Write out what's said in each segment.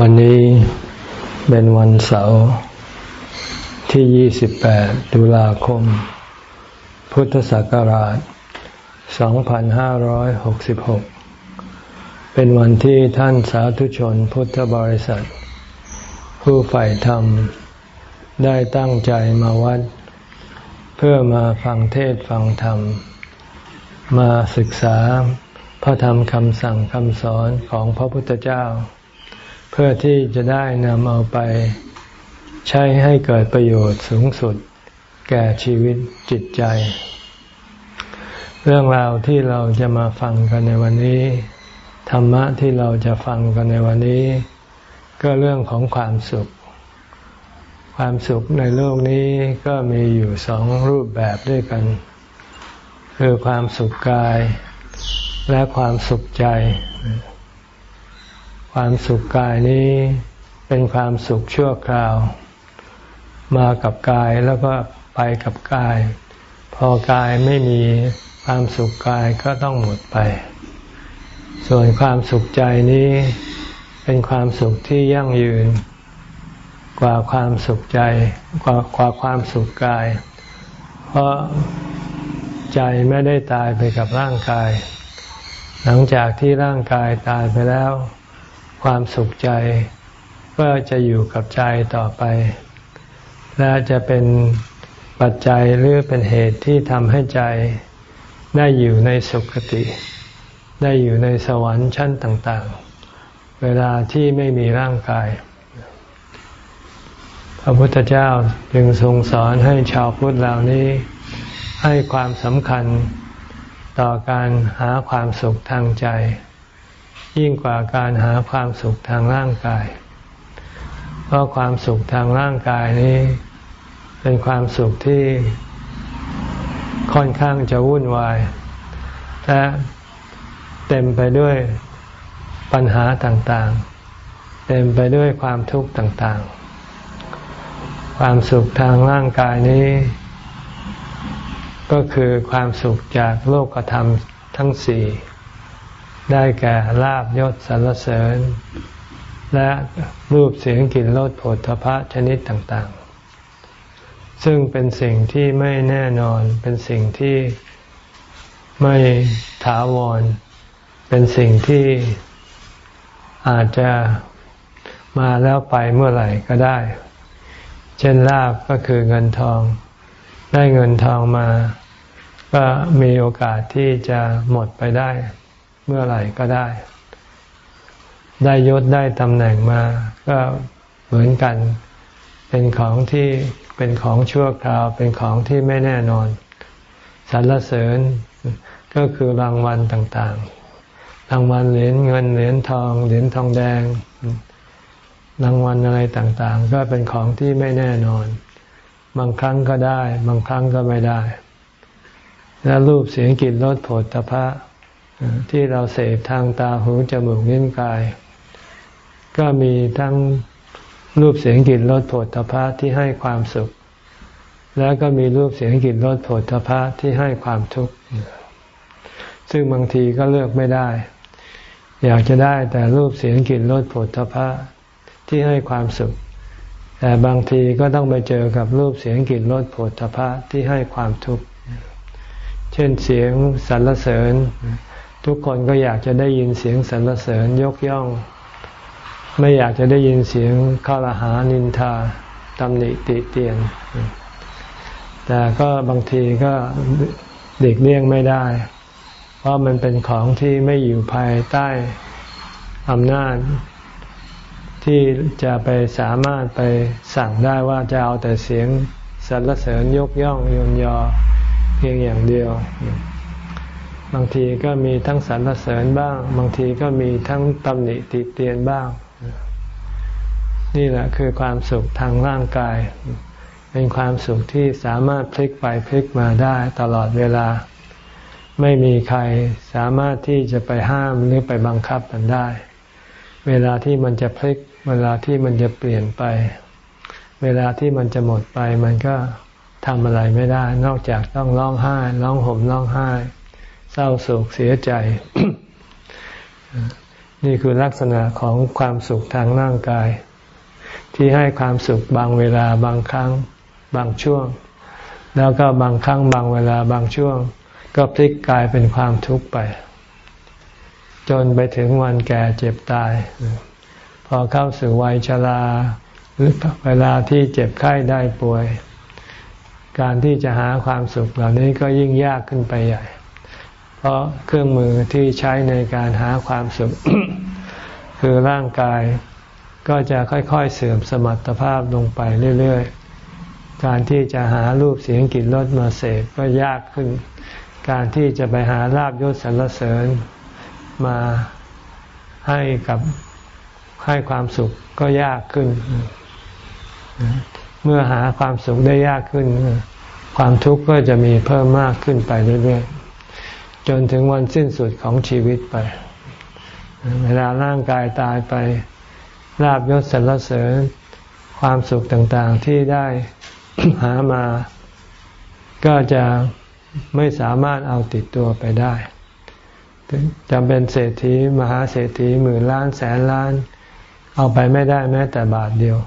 วันนี้เป็นวันเสาร์ที่ 28 ตุลาคม พุทธศักราช 2566 เป็นวันที่ท่านสาธุชนพุทธบริษัท ผู้ใฝ่ธรรม ได้ตั้งใจมาวัด เพื่อมาฟังเทศฟังธรรม มาศึกษาพระธรรมคำสั่งคำสอนของพระพุทธเจ้า เพื่อที่จะได้นำเอาไปใช้ให้เกิดประโยชน์สูงสุด แก่ชีวิตจิตใจ เรื่องราวที่เราจะมาฟังกันในวันนี้ ธรรมะที่เราจะฟังกันในวันนี้ ก็เรื่องของความสุข ความสุขในโลกนี้ก็มีอยู่สองรูปแบบด้วยกัน คือความสุขกายและความสุขใจ ความสุขกายนี้เป็นความสุขชั่วคราว มากับกายแล้วก็ไปกับกาย พอกายไม่มีความสุขกายก็ต้องหมดไป ส่วนความสุขใจนี้เป็นความสุขที่ยั่งยืน กว่าความสุขใจกว่ากว่าความสุขกาย เพราะใจไม่ได้ตายไปกับร่างกาย หลังจากที่ร่างกายตายไปแล้ว ความสุขใจก็จะอยู่กับใจต่อไป และจะเป็นปัจจัยหรือเป็นเหตุที่ทำให้ใจได้อยู่ในสุขติ ได้อยู่ในสวรรค์ชั้นต่างๆ เวลาที่ไม่มีร่างกาย พระพุทธเจ้าจึงทรงสอนให้ชาวพุทธเหล่านี้ ให้ความสำคัญต่อการหาความสุขทางใจ ยิ่งกว่าการหาความสุขทางร่างกาย เพราะความสุขทางร่างกายนี้ เป็นความสุขที่ค่อนข้างจะวุ่นวาย และเต็มไปด้วยปัญหาต่างๆ เต็มไปด้วยความทุกข์ต่างๆ ความสุขทางร่างกายนี้ ก็คือความสุขจากโลกธรรมทั้งสี่ ได้แก่ลาบยศสรรเสริญ และรูปเสียงกลิ่นรสผลพะชนิดต่างๆ ซึ่งเป็นสิ่งที่ไม่แน่นอน เป็นสิ่งที่ไม่ถาวร เป็นสิ่งที่อาจจะมาแล้วไปเมื่อไหร่ก็ได้ เช่นลาบก็คือเงินทอง ได้เงินทองมา ก็มีโอกาสที่จะหมดไปได้ เมื่อไหร่ก็ได้ ได้ยศได้ตำแหน่งมา ก็เหมือนกัน เป็นของที่เป็นของชั่วคราว เป็นของที่ไม่แน่นอนสรรเสริญก็คือรางวัลต่างๆ รางวัลเหรียญเงินเหรียญทอง เหรียญทองแดง รางวัลอะไรต่างๆ ก็เป็นของที่ไม่แน่นอน บางครั้งก็ได้ บางครั้งก็ไม่ได้ และรูปเสียงกลิ่นรสผลตภะ ที่เราเสพทางตาหูจมูกนิ้นกาย ก็มีทั้งรูปเสียงกลิ่นรสผลตภะที่ให้ความสุข แล้วก็มีรูปเสียงกลิ่นรสผลตภะที่ให้ความทุกข์ซึ่งบางทีก็เลือกไม่ได้ อยากจะได้แต่รูปเสียงกลิ่นรสผลตภะที่ให้ความสุข แต่บางทีก็ต้องไปเจอกับรูปเสียงกลิ่นรสผลตภะที่ให้ความทุกข์เช่นเสียงสรรเสริญ ทุกคนก็อยากจะได้ยินเสียงสรรเสริญยกย่อง ไม่อยากจะได้ยินเสียงข้าราหานินทาตำหนิติเตียน แต่ก็บางทีก็เด็กเลี่ยงไม่ได้ เพราะมันเป็นของที่ไม่อยู่ภายใต้อำนาจ ที่จะไปสามารถไปสั่งได้ว่าจะเอาแต่เสียงสรรเสริญยกย่องยนยอเพียงอย่างเดียว บางทีก็มีทั้งสรรเสริญบ้าง บางทีก็มีทั้งตำหนิติเตียนบ้าง นี่แหละคือความสุขทางร่างกาย เป็นความสุขที่สามารถพลิกไปพลิกมาได้ตลอดเวลา ไม่มีใครสามารถที่จะไปห้ามหรือไปบังคับมันได้ เวลาที่มันจะพลิก เวลาที่มันจะเปลี่ยนไป เวลาที่มันจะหมดไปมันก็ทำอะไรไม่ได้ นอกจากต้องร้องไห้ ร้องห่มร้องไห้ เศร้าโศกเสียใจ นี่คือลักษณะของความสุขทางร่างกาย ที่ให้ความสุขบางเวลาบางครั้งบางช่วง แล้วก็บางครั้งบางเวลาบางช่วง ก็พลิกกลายเป็นความทุกข์ไป จนไปถึงวันแก่เจ็บตาย พอเข้าสู่วัยชราหรือเวลาที่เจ็บไข้ได้ป่วย การที่จะหาความสุขเหล่านี้ก็ยิ่งยากขึ้นไปใหญ่ เพราะเครื่องมือที่ใช้ในการหาความสุข คือร่างกายก็จะค่อยๆเสื่อมสมรรถภาพลงไปเรื่อยๆ การที่จะหารูปเสียงกลิ่นรสมาเสพก็ยากขึ้น การที่จะไปหาลาบยศสรรเสริญมาให้กับให้ความสุขก็ยากขึ้น เมื่อหาความสุขได้ยากขึ้น ความทุกข์ก็จะมีเพิ่มมากขึ้นไปเรื่อยๆ จนถึงวันสิ้นสุดของชีวิตไป เวลาร่างกายตายไปลาบยศสรรเสริญความสุขต่างๆที่ได้หามา ก็จะไม่สามารถเอาติดตัวไปได้จะเป็นเศรษฐีมหาเศรษฐีหมื่นล้านแสนล้าน เอาไปไม่ได้แม้แต่บาทเดียว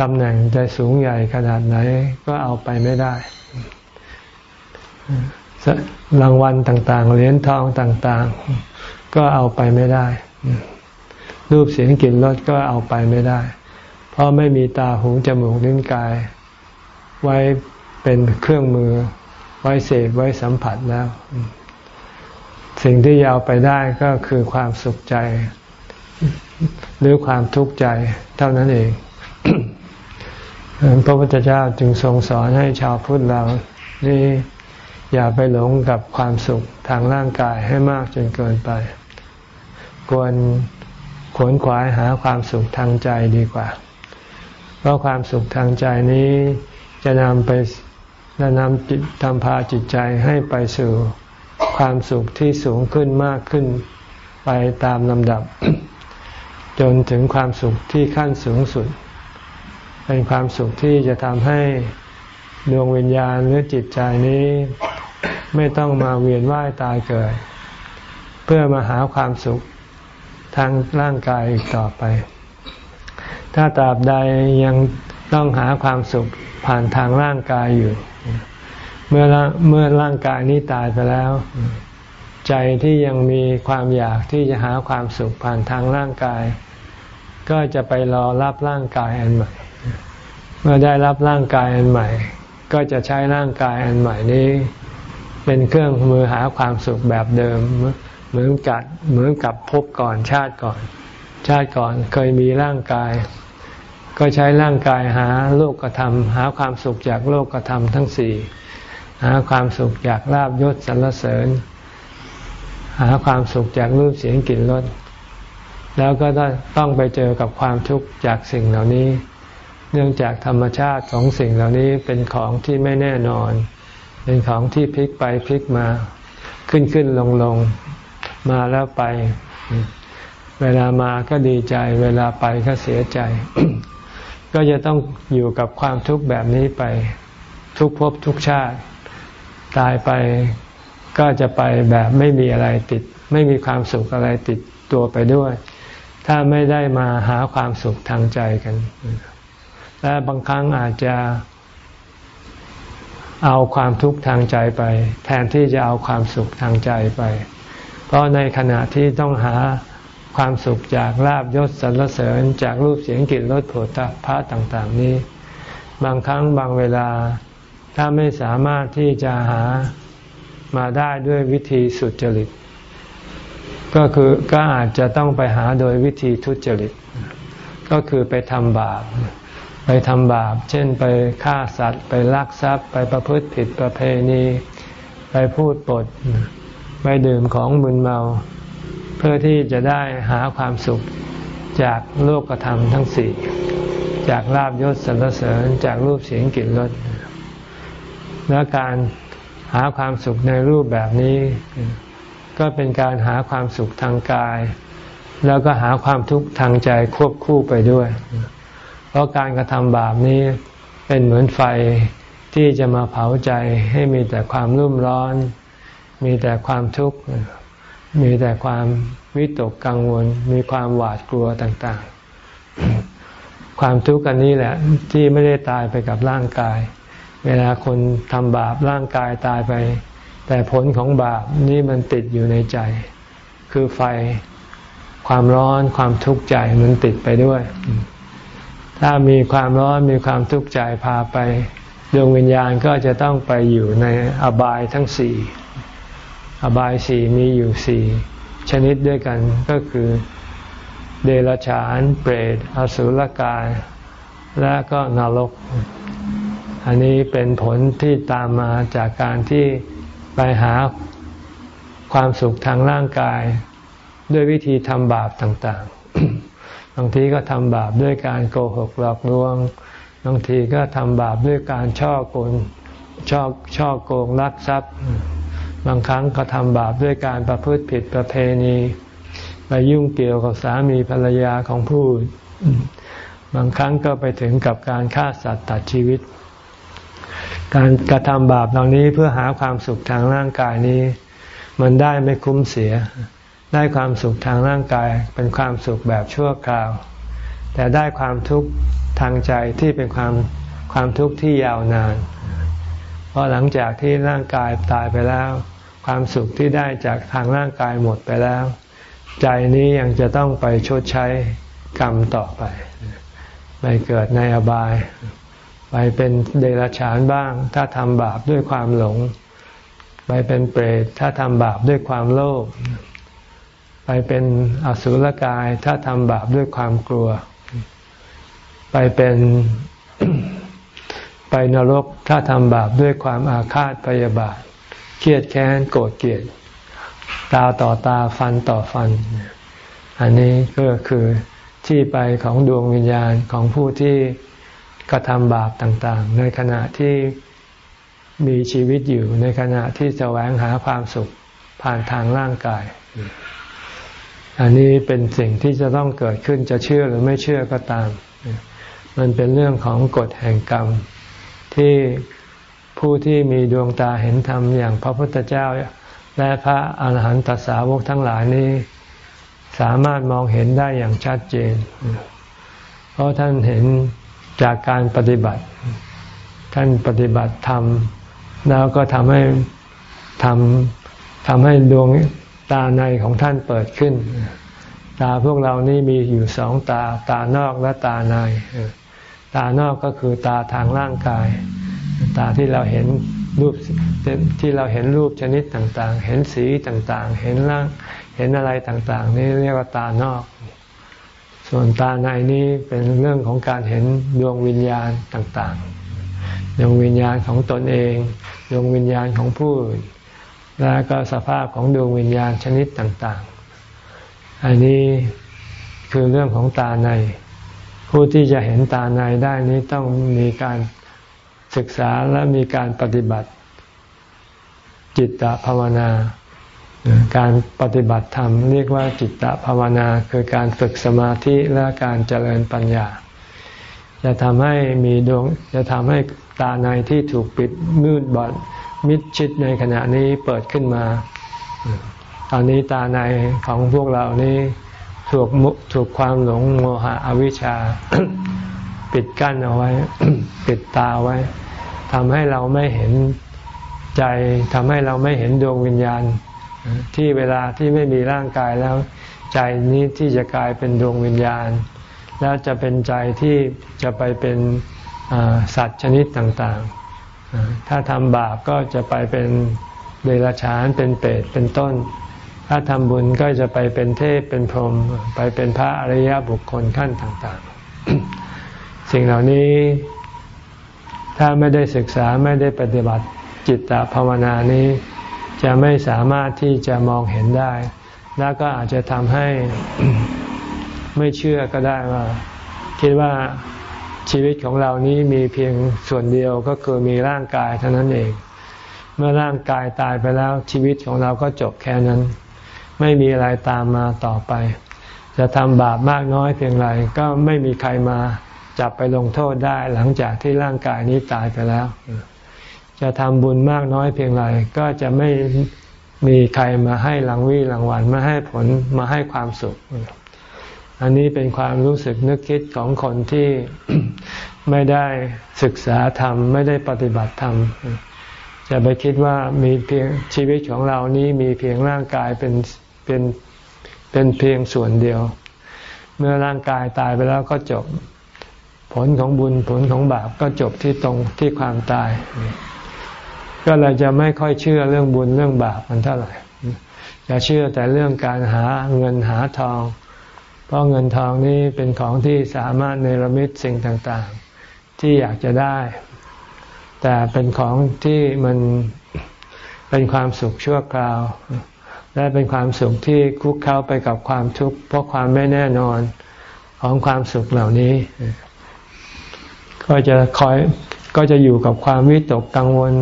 ตำแหน่งจะสูงใหญ่ขนาดไหนก็เอาไปไม่ได้ รางวัลต่างๆ เหรียญทองต่างๆ ก็เอาไปไม่ได้ รูปเสียงกลิ่นรสก็เอาไปไม่ได้ เพราะไม่มีตาหูจมูกลิ้นกาย ไว้เป็นเครื่องมือ ไว้เสพไว้สัมผัสแล้ว สิ่งที่ยาวไปได้ก็คือความสุขใจ หรือความทุกข์ใจเท่านั้นเองพระพุทธเจ้าจึงทรงสอนให้ชาวพุทธเรานี่ อย่าไปหลงกับความสุขทางร่างกายให้มากจนเกินไป ควรขวนขวายหาความสุขทางใจดีกว่า เพราะความสุขทางใจนี้จะนำไปจะนำจิตทำพาจิตใจให้ไปสู่ความสุขที่สูงขึ้นมากขึ้นไปตามลำดับ จนถึงความสุขที่ขั้นสูงสุด เป็นความสุขที่จะทำให้ดวงวิญญาณหรือจิตใจนี้ ไม่ต้องมาเวียนว่ายตายเกิด เพื่อมาหาความสุขทางร่างกายอีกต่อไป ถ้าตราบใดยังต้องหาความสุขผ่านทางร่างกายอยู่ เมื่อเมื่อร่างกายนี้ตายไปแล้ว ใจที่ยังมีความอยากที่จะหาความสุขผ่านทางร่างกาย ก็จะไปรอรับร่างกายอันใหม่ เมื่อได้รับร่างกายอันใหม่ ก็จะใช้ร่างกายอันใหม่นี้ เป็นเครื่องมือหาความสุขแบบเดิม เหมือนกับเหมือนกับพบก่อนชาติก่อน ชาติก่อนเคยมีร่างกาย ก็ใช้ร่างกายหาโลกธรรมหาความสุขจากโลกธรรมทั้งสี่หาความสุขจากลาบยศสรรเสริญ หาความสุขจากรูปเสียงกลิ่นรสแล้วก็ต้องไปเจอกับความทุกข์จากสิ่งเหล่านี้ เนื่องจากธรรมชาติของสิ่งเหล่านี้เป็นของที่ไม่แน่นอน เป็นของที่พลิกไปพลิกมาขึ้นขึ้นลงลงมาแล้วไป เวลามาก็ดีใจ เวลาไปก็เสียใจ ก็จะต้องอยู่กับความทุกข์แบบนี้ไป ทุกภพทุกชาติ ตายไปก็จะไปแบบไม่มีอะไรติด ไม่มีความสุขอะไรติดตัวไปด้วย ถ้าไม่ได้มาหาความสุขทางใจกันและบางครั้งอาจจะ เอาความทุกข์ทางใจไป แทนที่จะเอาความสุขทางใจไป เพราะในขณะที่ต้องหาความสุขจากลาบยศสรรเสริญจากรูปเสียงกลิ่นรสผลพระต่าง ๆ นี้ บางครั้งบางเวลา ถ้าไม่สามารถที่จะหามาได้ด้วยวิธีสุจริต ก็คือก็อาจจะต้องไปหาโดยวิธีทุจริต ก็คือไปทำบาป ไปทำบาป เช่นไปฆ่าสัตว์ ไปลักทรัพย์ ไปประพฤติผิดประเพณี ไปพูดปด ไปดื่มของมึนเมา เพื่อที่จะได้หาความสุขจากโลกธรรมทั้งสี่จากลาบยศสรรเสริญจากรูปเสียงกลิ่นรสและการหาความสุขในรูปแบบนี้ ก็เป็นการหาความสุขทางกาย แล้วก็หาความทุกข์ทางใจควบคู่ไปด้วย เพราะการกระทำบาปนี้เป็นเหมือนไฟที่จะมาเผาใจให้มีแต่ความรุ่มร้อน มีแต่ความทุกข์ มีแต่ความวิตกกังวล มีความหวาดกลัวต่างๆ ความทุกข์อันนี้แหละที่ไม่ได้ตายไปกับร่างกาย เวลาคนทำบาปร่างกายตายไป แต่ผลของบาปนี่มันติดอยู่ในใจ คือไฟความร้อนความทุกข์ใจมันติดไปด้วย ถ้ามีความร้อนมีความทุกข์ใจพาไป ดวงวิญญาณก็จะต้องไปอยู่ในอบายทั้งสี่อบายสี่มีอยู่สี่ชนิดด้วยกันก็คือ เดรัจฉาน เปรตอสุรกาย และก็นรก อันนี้เป็นผลที่ตามมาจากการที่ไปหาความสุขทางร่างกาย ด้วยวิธีทำบาปต่าง ๆ บางทีก็ทำบาปด้วยการโกหกหลอกลวง บางทีก็ทำบาปด้วยการช่อโกงช่อช่อโกงลักทรัพย์ บางครั้งก็ทำบาปด้วยการประพฤติผิดประเพณีไปยุ่งเกี่ยวกับสามีภรรยาของผู้บางครั้งก็ไปถึงกับการฆ่าสัตว์ตัดชีวิต การกระทำบาปเหล่านี้เพื่อหาความสุขทางร่างกายนี้ มันได้ไม่คุ้มเสีย ได้ความสุขทางร่างกายเป็นความสุขแบบชั่วคราว แต่ได้ความทุกข์ทางใจที่เป็นความความทุกข์ที่ยาวนาน เพราะหลังจากที่ร่างกายตายไปแล้ว ความสุขที่ได้จากทางร่างกายหมดไปแล้ว ใจนี้ยังจะต้องไปชดใช้กรรมต่อไป ไปเกิดในอบาย ไปเป็นเดรัจฉานบ้าง ถ้าทำบาปด้วยความหลง ไปเป็นเปรตถ้าทำบาปด้วยความโลภ เป็นอสุรกายถ้าทำบาปด้วยความกลัว ไปเป็นไปนรกถ้าทำบาปด้วยความอาฆาตพยาบาท เครียดแค้นโกรธเกลียด ตาต่อตาฟันต่อฟัน อันนี้ก็คือที่ไปของดวงวิญญาณของผู้ที่กระทำบาปต่างๆ ในขณะที่มีชีวิตอยู่ในขณะที่แสวงหาความสุขผ่านทางร่างกาย อันนี้เป็นสิ่งที่จะต้องเกิดขึ้นจะเชื่อหรือไม่เชื่อก็ตาม มันเป็นเรื่องของกฎแห่งกรรม ที่ผู้ที่มีดวงตาเห็นธรรมอย่างพระพุทธเจ้า และพระอาหารหันตสาวกทั้งหลายนี้ สามารถมองเห็นได้อย่างชัดเจน เพราะท่านเห็นจากการปฏิบัติ ท่านปฏิบัติธรรมแล้วก็ทำให้ทำทำให้ดวง ตาในของท่านเปิดขึ้น ตาพวกเรานี่มีอยู่สองตา ตานอกและตาใน ตานอกก็คือตาทางร่างกาย ตาที่เราเห็นรูปที่เราเห็นรูปชนิดต่างๆ เห็นสีต่างๆ เห็นร่าง เห็นอะไรต่างๆ นี่เรียกว่าตานอก ส่วนตาในนี้เป็นเรื่องของการเห็นดวงวิญญาณต่างๆ ดวงวิญญาณของตนเอง ดวงวิญญาณของผู้อื่น และก็สภาพของดวงวิญญาณชนิดต่าง ๆ อันนี้คือเรื่องของตาใน ผู้ที่จะเห็นตาในได้นี้ต้องมีการศึกษาและมีการปฏิบัติ จิตตภาวนา การปฏิบัติธรรมเรียกว่าจิตตภาวนาคือการฝึกสมาธิและการเจริญปัญญา จะทำให้มีดวงจะทำให้ตาในที่ถูกปิดมืดบอด มิดชิดในขณะนี้เปิดขึ้นมา ตอนนี้ตาในของพวกเรานี้ถูกถูกความหลงโมหะอวิชชา ปิดกั้นเอาไว้ ปิดตาไว้ทำให้เราไม่เห็นใจทำให้เราไม่เห็นดวงวิญญาณ ที่เวลาที่ไม่มีร่างกายแล้ว ใจนี้ที่จะกลายเป็นดวงวิญญาณ แล้วจะเป็นใจที่จะไปเป็นสัตว์ชนิดต่างๆ ถ้าทำบาปก็จะไปเป็นเดรัจฉานเป็นเปรตเป็นต้น ถ้าทำบุญก็จะไปเป็นเทพเป็นพรหมไปเป็นพระอริยบุคคลขั้นต่างๆ สิ่งเหล่านี้ ถ้าไม่ได้ศึกษาไม่ได้ปฏิบัติจิตตภาวนานี้ จะไม่สามารถที่จะมองเห็นได้ แล้วก็อาจจะทำให้ไม่เชื่อก็ได้ว่า คิดว่า ชีวิตของเรานี้มีเพียงส่วนเดียวก็คือมีร่างกายเท่านั้นเอง เมื่อร่างกายตายไปแล้วชีวิตของเราก็จบแค่นั้น ไม่มีอะไรตามมาต่อไป จะทำบาปมากน้อยเพียงไรก็ไม่มีใครมาจับไปลงโทษได้หลังจากที่ร่างกายนี้ตายไปแล้ว จะทำบุญมากน้อยเพียงไรก็จะไม่มีใครมาให้รางวีรางวัลมาให้ผลมาให้ความสุข อันนี้เป็นความรู้สึกนึกคิดของคนที่ไม่ได้ศึกษาธรรม ไม่ได้ปฏิบัติธรรมจะไปคิดว่ามีเพียงชีวิตของเรานี้มีเพียงร่างกายเป็นเป็นเป็นเพียงส่วนเดียว เมื่อร่างกายตายไปแล้วก็จบ ผลของบุญผลของบาปก็จบที่ตรงที่ความตาย ก็เลยจะไม่ค่อยเชื่อเรื่องบุญเรื่องบาปมันเท่าไหร่จะเชื่อแต่เรื่องการหาเงินหาทอง เพราะเงินทองนี้เป็นของที่สามารถเนรมิตสิ่งต่างๆ ที่อยากจะได้ แต่เป็นของที่มันเป็นความสุขชั่วคราว และเป็นความสุขที่คุกเข้าไปกับความทุกข์เพราะความไม่แน่นอนของความสุขเหล่านี้ ก็จะคอยก็จะอยู่กับความวิตกกังวล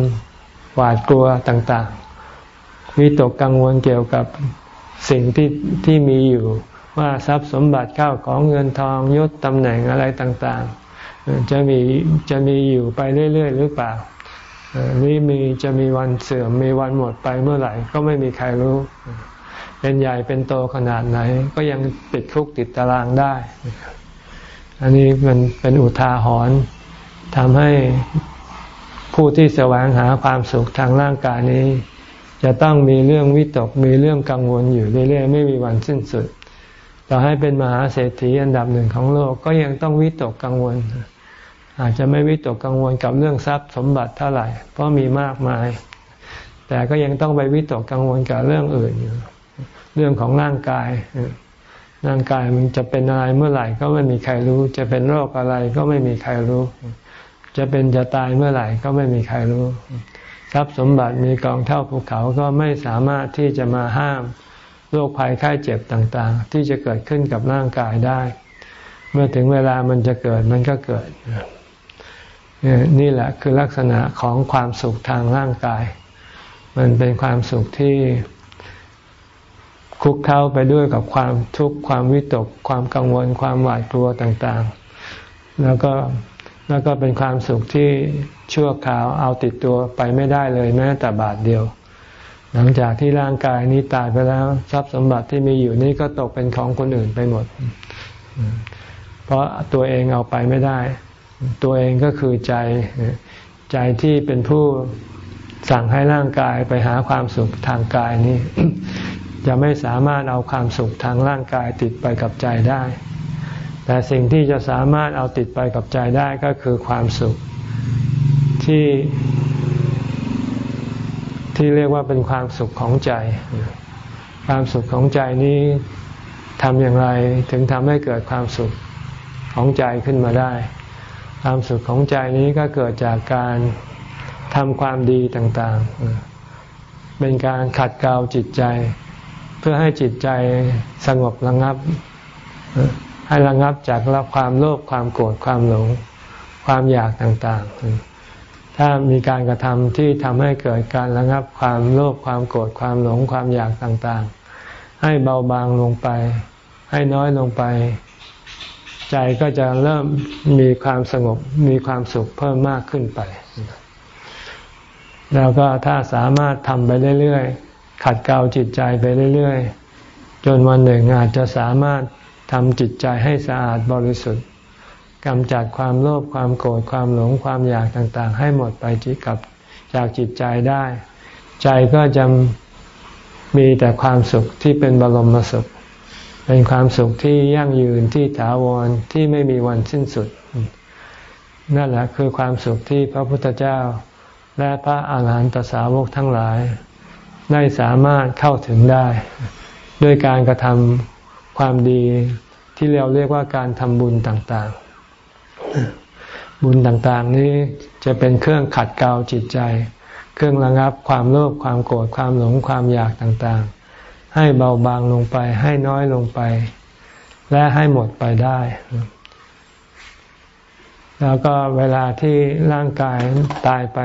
หวาดกลัวต่างๆ วิตกกังวลเกี่ยวกับสิ่งที่ที่มีอยู่ ว่าทรัพย์สมบัติเข้าของเงินทองยศตำแหน่งอะไรต่างๆ จะมีจะมีอยู่ไปเรื่อย ๆ หรือเปล่านี่มีจะมีวันเสื่อมมีวันหมดไปเมื่อไหร่ ก็ไม่มีใครรู้ เป็นใหญ่เป็นโตขนาดไหน ก็ยังติดคุกติดตารางได้ อันนี้มันเป็นอุทาหรณ์ทำให้ผู้ที่แสวงหาความสุขทางร่างกายนี้ จะต้องมีเรื่องวิตกมีเรื่องกังวลอยู่เรื่อยๆไม่มีวันสิ้นสุด ต่อให้เป็นมหาเศรษฐีอันดับหนึ่งของโลกก็ยังต้องวิตกกังวล อาจจะไม่วิตกกังวลกับเรื่องทรัพย์สมบัติเท่าไหร่ เพราะมีมากมาย แต่ก็ยังต้องไปวิตกกังวลกับเรื่องอื่นอยู่เรื่องของร่างกาย ร่างกายมันจะเป็นอะไรเมื่อไหร่ก็ไม่มีใครรู้ จะเป็นโรคอะไรก็ไม่มีใครรู้ จะเป็นจะตายเมื่อไหร่ก็ไม่มีใครรู้ ทรัพย์สมบัติมีกองเท่าภูเขาก็ไม่สามารถที่จะมาห้าม โรคภัยไข้เจ็บต่างๆ ที่จะเกิดขึ้นกับร่างกายได้ เมื่อถึงเวลามันจะเกิดมันก็เกิด นี่แหละคือลักษณะของความสุขทางร่างกาย มันเป็นความสุขที่คุกเข้าไปด้วยกับความทุกข์ความวิตก ความกังวล ความหวาดกลัวต่างๆ แล้วก็แล้วก็เป็นความสุขที่ชั่วคราวเอาติดตัวไปไม่ได้เลยแม้แต่บาทเดียว หลังจากที่ร่างกายนี้ตายไปแล้ว ทรัพย์สมบัติที่มีอยู่นี้ก็ตกเป็นของคนอื่นไปหมด เพราะตัวเองเอาไปไม่ได้ ตัวเองก็คือใจใจที่เป็นผู้สั่งให้ร่างกายไปหาความสุขทางกายนี้ จะไม่สามารถเอาความสุขทางร่างกายติดไปกับใจได้ แต่สิ่งที่จะสามารถเอาติดไปกับใจได้ก็คือความสุขที่ ที่เรียกว่าเป็นความสุขของใจ ความสุขของใจนี้ทำอย่างไรถึงทำให้เกิดความสุขของใจขึ้นมาได้ ความสุขของใจนี้ก็เกิดจากการทำความดีต่างๆ เป็นการขัดเกลาจิตใจ เพื่อให้จิตใจสงบระงับ ให้ระงับจากความโลภความโกรธความหลง ความอยากต่างๆ ถ้ามีการกระทำที่ทำให้เกิดการระงับความโลภความโกรธความหลงความอยากต่างๆ ให้เบาบางลงไป ให้น้อยลงไป ใจก็จะเริ่มมีความสงบมีความสุขเพิ่มมากขึ้นไป แล้วก็ถ้าสามารถทำไปเรื่อยๆ ขัดเกลาจิตใจไปเรื่อยๆ จนวันหนึ่งอาจจะสามารถทำจิตใจให้สะอาดบริสุทธิ์ กำจัดความโลภความโกรธความหลงความอยากต่างๆ ให้หมดไปจิกับจากจิตใจได้ ใจก็จะมีแต่ความสุขที่เป็นบรมสุข เป็นความสุขที่ยั่งยืนที่ถาวรที่ไม่มีวันสิ้นสุด นั่นแหละคือความสุขที่พระพุทธเจ้า และพระอาหารหันตสาวกทั้งหลาย ได้สามารถเข้าถึงได้ ด้วยการกระทำความดีที่เราเรียกว่าการทำบุญต่างๆ บุญต่างๆนี้จะเป็นเครื่องขัดเกลาจิตใจ เครื่องระงับความโลภความโกรธความหลงความอยากต่างๆ ให้เบาบางลงไปให้น้อยลงไป และให้หมดไปได้ แล้วก็เวลาที่ร่างกายตายไป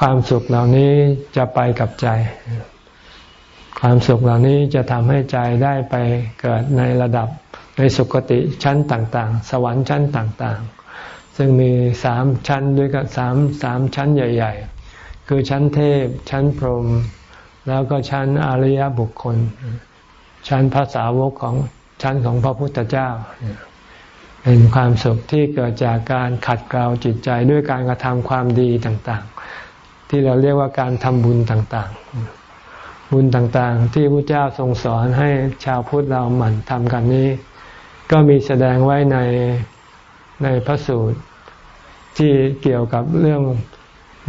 ความสุขเหล่านี้จะไปกับใจ ความสุขเหล่านี้จะทำให้ใจได้ไปเกิดในระดับ ในสุคติชั้นต่างๆ สวรรค์ชั้นต่างๆ ซึ่งมีสามชั้นด้วยกันสามสามชั้นใหญ่ ๆ คือชั้นเทพ ชั้นพรหมแล้วก็ชั้นอริยบุคคล ชั้นภาษาวกของชั้นของพระพุทธเจ้า เป็นความสุขที่เกิดจากการขัดเกลาจิตใจด้วยการกระทำความดีต่างๆ ที่เราเรียกว่าการทำบุญต่างๆ บุญต่างๆ ที่พระเจ้าทรงสอนให้ชาวพุทธเราหมั่นทำกันนี้ ก็มีแสดงไว้ในในพระสูตร ที่เกี่ยวกับเรื่อง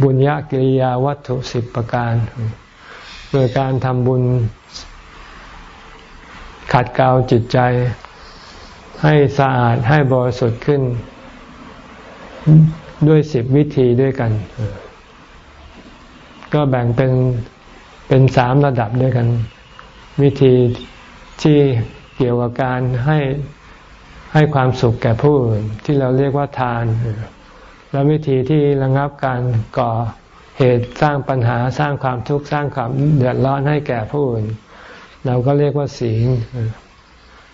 บุญญากิริยาวัตถุสิบประการโดยการทำบุญ ขัดเกลาจิตใจ ให้สะอาดให้บริสุทธิ์ขึ้น ด้วยสิบวิธีด้วยกัน ก็แบ่งเป็นเป็นสามระดับด้วยกัน วิธีที่เกี่ยวกับการให้ ให้ความสุขแก่ผู้อื่นที่เราเรียกว่าทาน แล้ววิธีที่ระงับการก่อเหตุสร้างปัญหาสร้างความทุกข์สร้างความเดือดร้อนให้แก่ผู้อื่น เราก็เรียกว่าศีล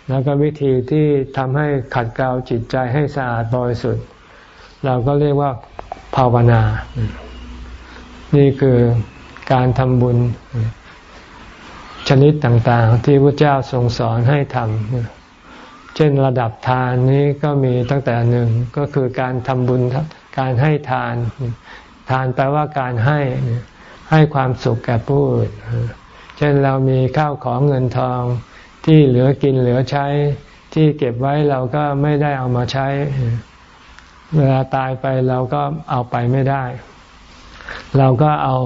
แล้วก็วิธีที่ทำให้ขัดเกลาจิตใจให้สะอาดบริสุทธิ์เราก็เรียกว่าภาวนา นี่คือการทำบุญชนิดต่างๆ ที่พระเจ้าทรงสอนให้ทำ เช่นระดับทานนี้ก็มีตั้งแต่หนึ่งก็คือการทำบุญการให้ทาน ทานแปลว่าการให้ให้ความสุขแก่ผู้อื่นเช่นเรามีข้าวของเงินทองที่เหลือกินเหลือใช้ที่เก็บไว้เราก็ไม่ได้เอามาใช้ เวลาตายไปเราก็เอาไปไม่ได้ เราก็เอา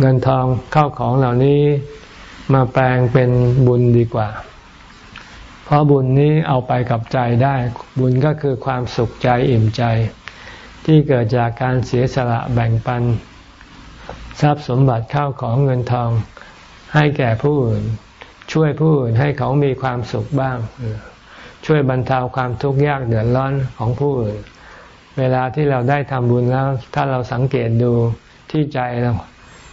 เงินทองเข้าของเหล่านี้มาแปลงเป็นบุญดีกว่า เพราะบุญนี้เอาไปกับใจได้ บุญก็คือความสุขใจอิ่มใจ ที่เกิดจากการเสียสละแบ่งปัน ทรัพย์สมบัติเข้าของเงินทอง ให้แก่ผู้อื่น ช่วยผู้อื่นให้เขามีความสุขบ้าง ช่วยบรรเทาความทุกข์ยากเดือดร้อนของผู้อื่น เวลาที่เราได้ทำบุญแล้ว ถ้าเราสังเกตดูที่ใจเรา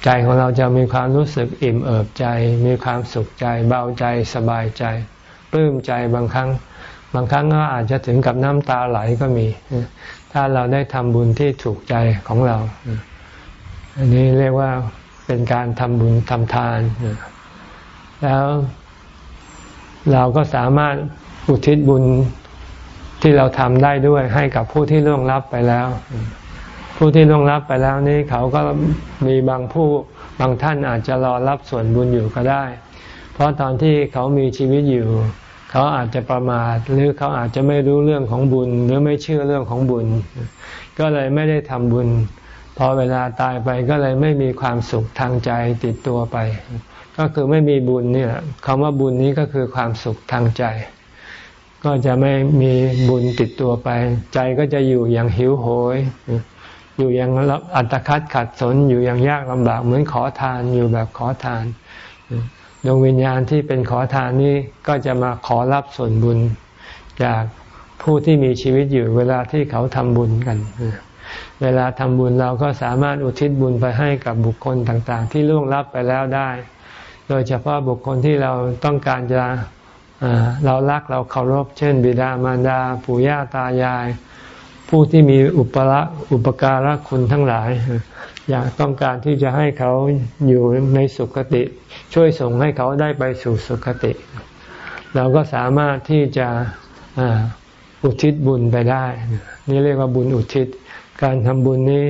ใจของเราจะมีความรู้สึกอิ่มเอิบใจ มีความสุขใจ เบาใจสบายใจ ปลื้มใจบางครั้ง บางครั้งก็อาจจะถึงกับน้ำตาไหลก็มี ถ้าเราได้ทำบุญที่ถูกใจของเรา อันนี้เรียกว่าเป็นการทำบุญทำทาน แล้วเราก็สามารถอุทิศบุญที่เราทำได้ด้วยให้กับผู้ที่ล่วงลับไปแล้ว ผู้ที่ล่วงลับไปแล้วนี้เขาก็มีบางผู้บางท่านอาจจะรอรับส่วนบุญอยู่ก็ได้ เพราะตอนที่เขามีชีวิตอยู่ เขาอาจจะประมาทหรือเขาอาจจะไม่รู้เรื่องของบุญ หรือไม่เชื่อเรื่องของบุญ ก็เลยไม่ได้ทำบุญ พอเวลาตายไปก็เลยไม่มีความสุขทางใจติดตัวไป ก็คือไม่มีบุญเนี่ยคำว่าบุญนี้ก็คือความสุขทางใจ ก็จะไม่มีบุญติดตัวไป ใจก็จะอยู่อย่างหิวโหยอยู่อย่างอัตคัดขัดสนอยู่อย่างยากลำบากเหมือนขอทานอยู่แบบขอทาน ดวงวิญญาณที่เป็นขอทานนี้ก็จะมาขอรับส่วนบุญ จากผู้ที่มีชีวิตอยู่เวลาที่เขาทำบุญกัน เวลาทำบุญเราก็สามารถอุทิศบุญไปให้กับบุคคลต่างๆ ที่ล่วงลับไปแล้วได้ โดยเฉพาะบุคคลที่เราต้องการจะเรารักเราเคารพ เช่น บิดามารดาปู่ย่าตายาย ผู้ที่มีอุปละอุปการะคุณทั้งหลาย อยากต้องการที่จะให้เขาอยู่ในสุคติ ช่วยส่งให้เขาได้ไปสู่สุคติ เราก็สามารถที่จะอุทิศบุญไปได้ นี่เรียกว่าบุญอุทิศ การทำบุญนี้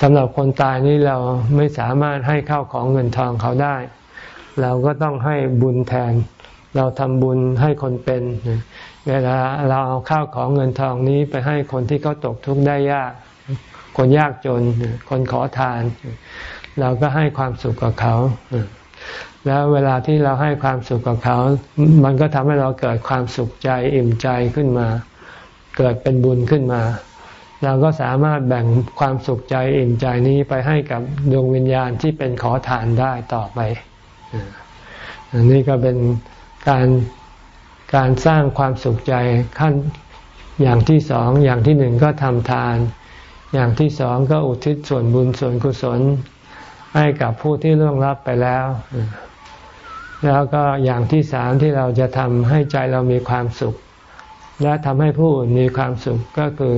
สำหรับคนตายนี่เราไม่สามารถให้เข้าของเงินทองเขาได้ เราก็ต้องให้บุญแทน เราทำบุญให้คนเป็น เวลาเราเอาข้าวของเงินทองนี้ไปให้คนที่เขาตกทุกข์ได้ยาก คนยากจน คนขอทาน เราก็ให้ความสุขกับเขา แล้วเวลาที่เราให้ความสุขกับเขา มันก็ทำให้เราเกิดความสุขใจอิ่มใจขึ้นมา เกิดเป็นบุญขึ้นมา เราก็สามารถแบ่งความสุขใจอิ่มใจนี้ไปให้กับดวงวิญญาณที่เป็นขอทานได้ต่อไปอันนี้ก็เป็นการการสร้างความสุขใจขั้นอย่างที่สองอย่างที่หนึ่งก็ทำทาน อย่างที่สองก็อุทิศส่วนบุญส่วนกุศล ให้กับผู้ที่ล่วงลับไปแล้ว แล้วก็อย่างที่สามที่เราจะทำให้ใจเรามีความสุข และทำให้ผู้อื่นมีความสุขก็คือ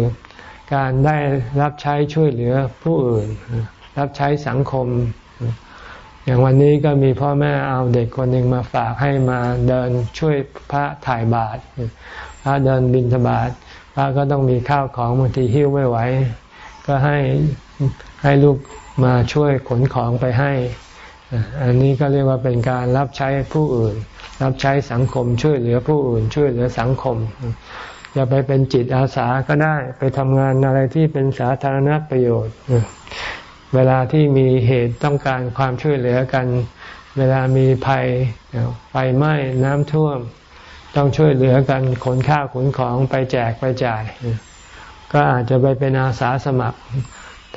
การได้รับใช้ช่วยเหลือผู้อื่น รับใช้สังคม อย่างวันนี้ก็มีพ่อแม่เอาเด็กคนหนึ่งมาฝากให้มาเดินช่วยพระถ่ายบาตรพระเดินบินธบาตพระก็ต้องมีข้าวของบางทีหิ้วไม่ไหว ก็ให้ให้ลูกมาช่วยขนของไปให้ อันนี้ก็เรียกว่าเป็นการรับใช้ผู้อื่น รับใช้สังคมช่วยเหลือผู้อื่น ช่วยเหลือสังคมจะไปเป็นจิตอาสาก็ได้ ไปทำงานอะไรที่เป็นสาธารณประโยชน์ เวลาที่มีเหตุต้องการความช่วยเหลือกัน เวลามีภัยไฟไหม้น้ำท่วม ต้องช่วยเหลือกันขนข้าวขนของไปแจกไปจ่าย ก็อาจจะไปเป็นอาสาสมัคร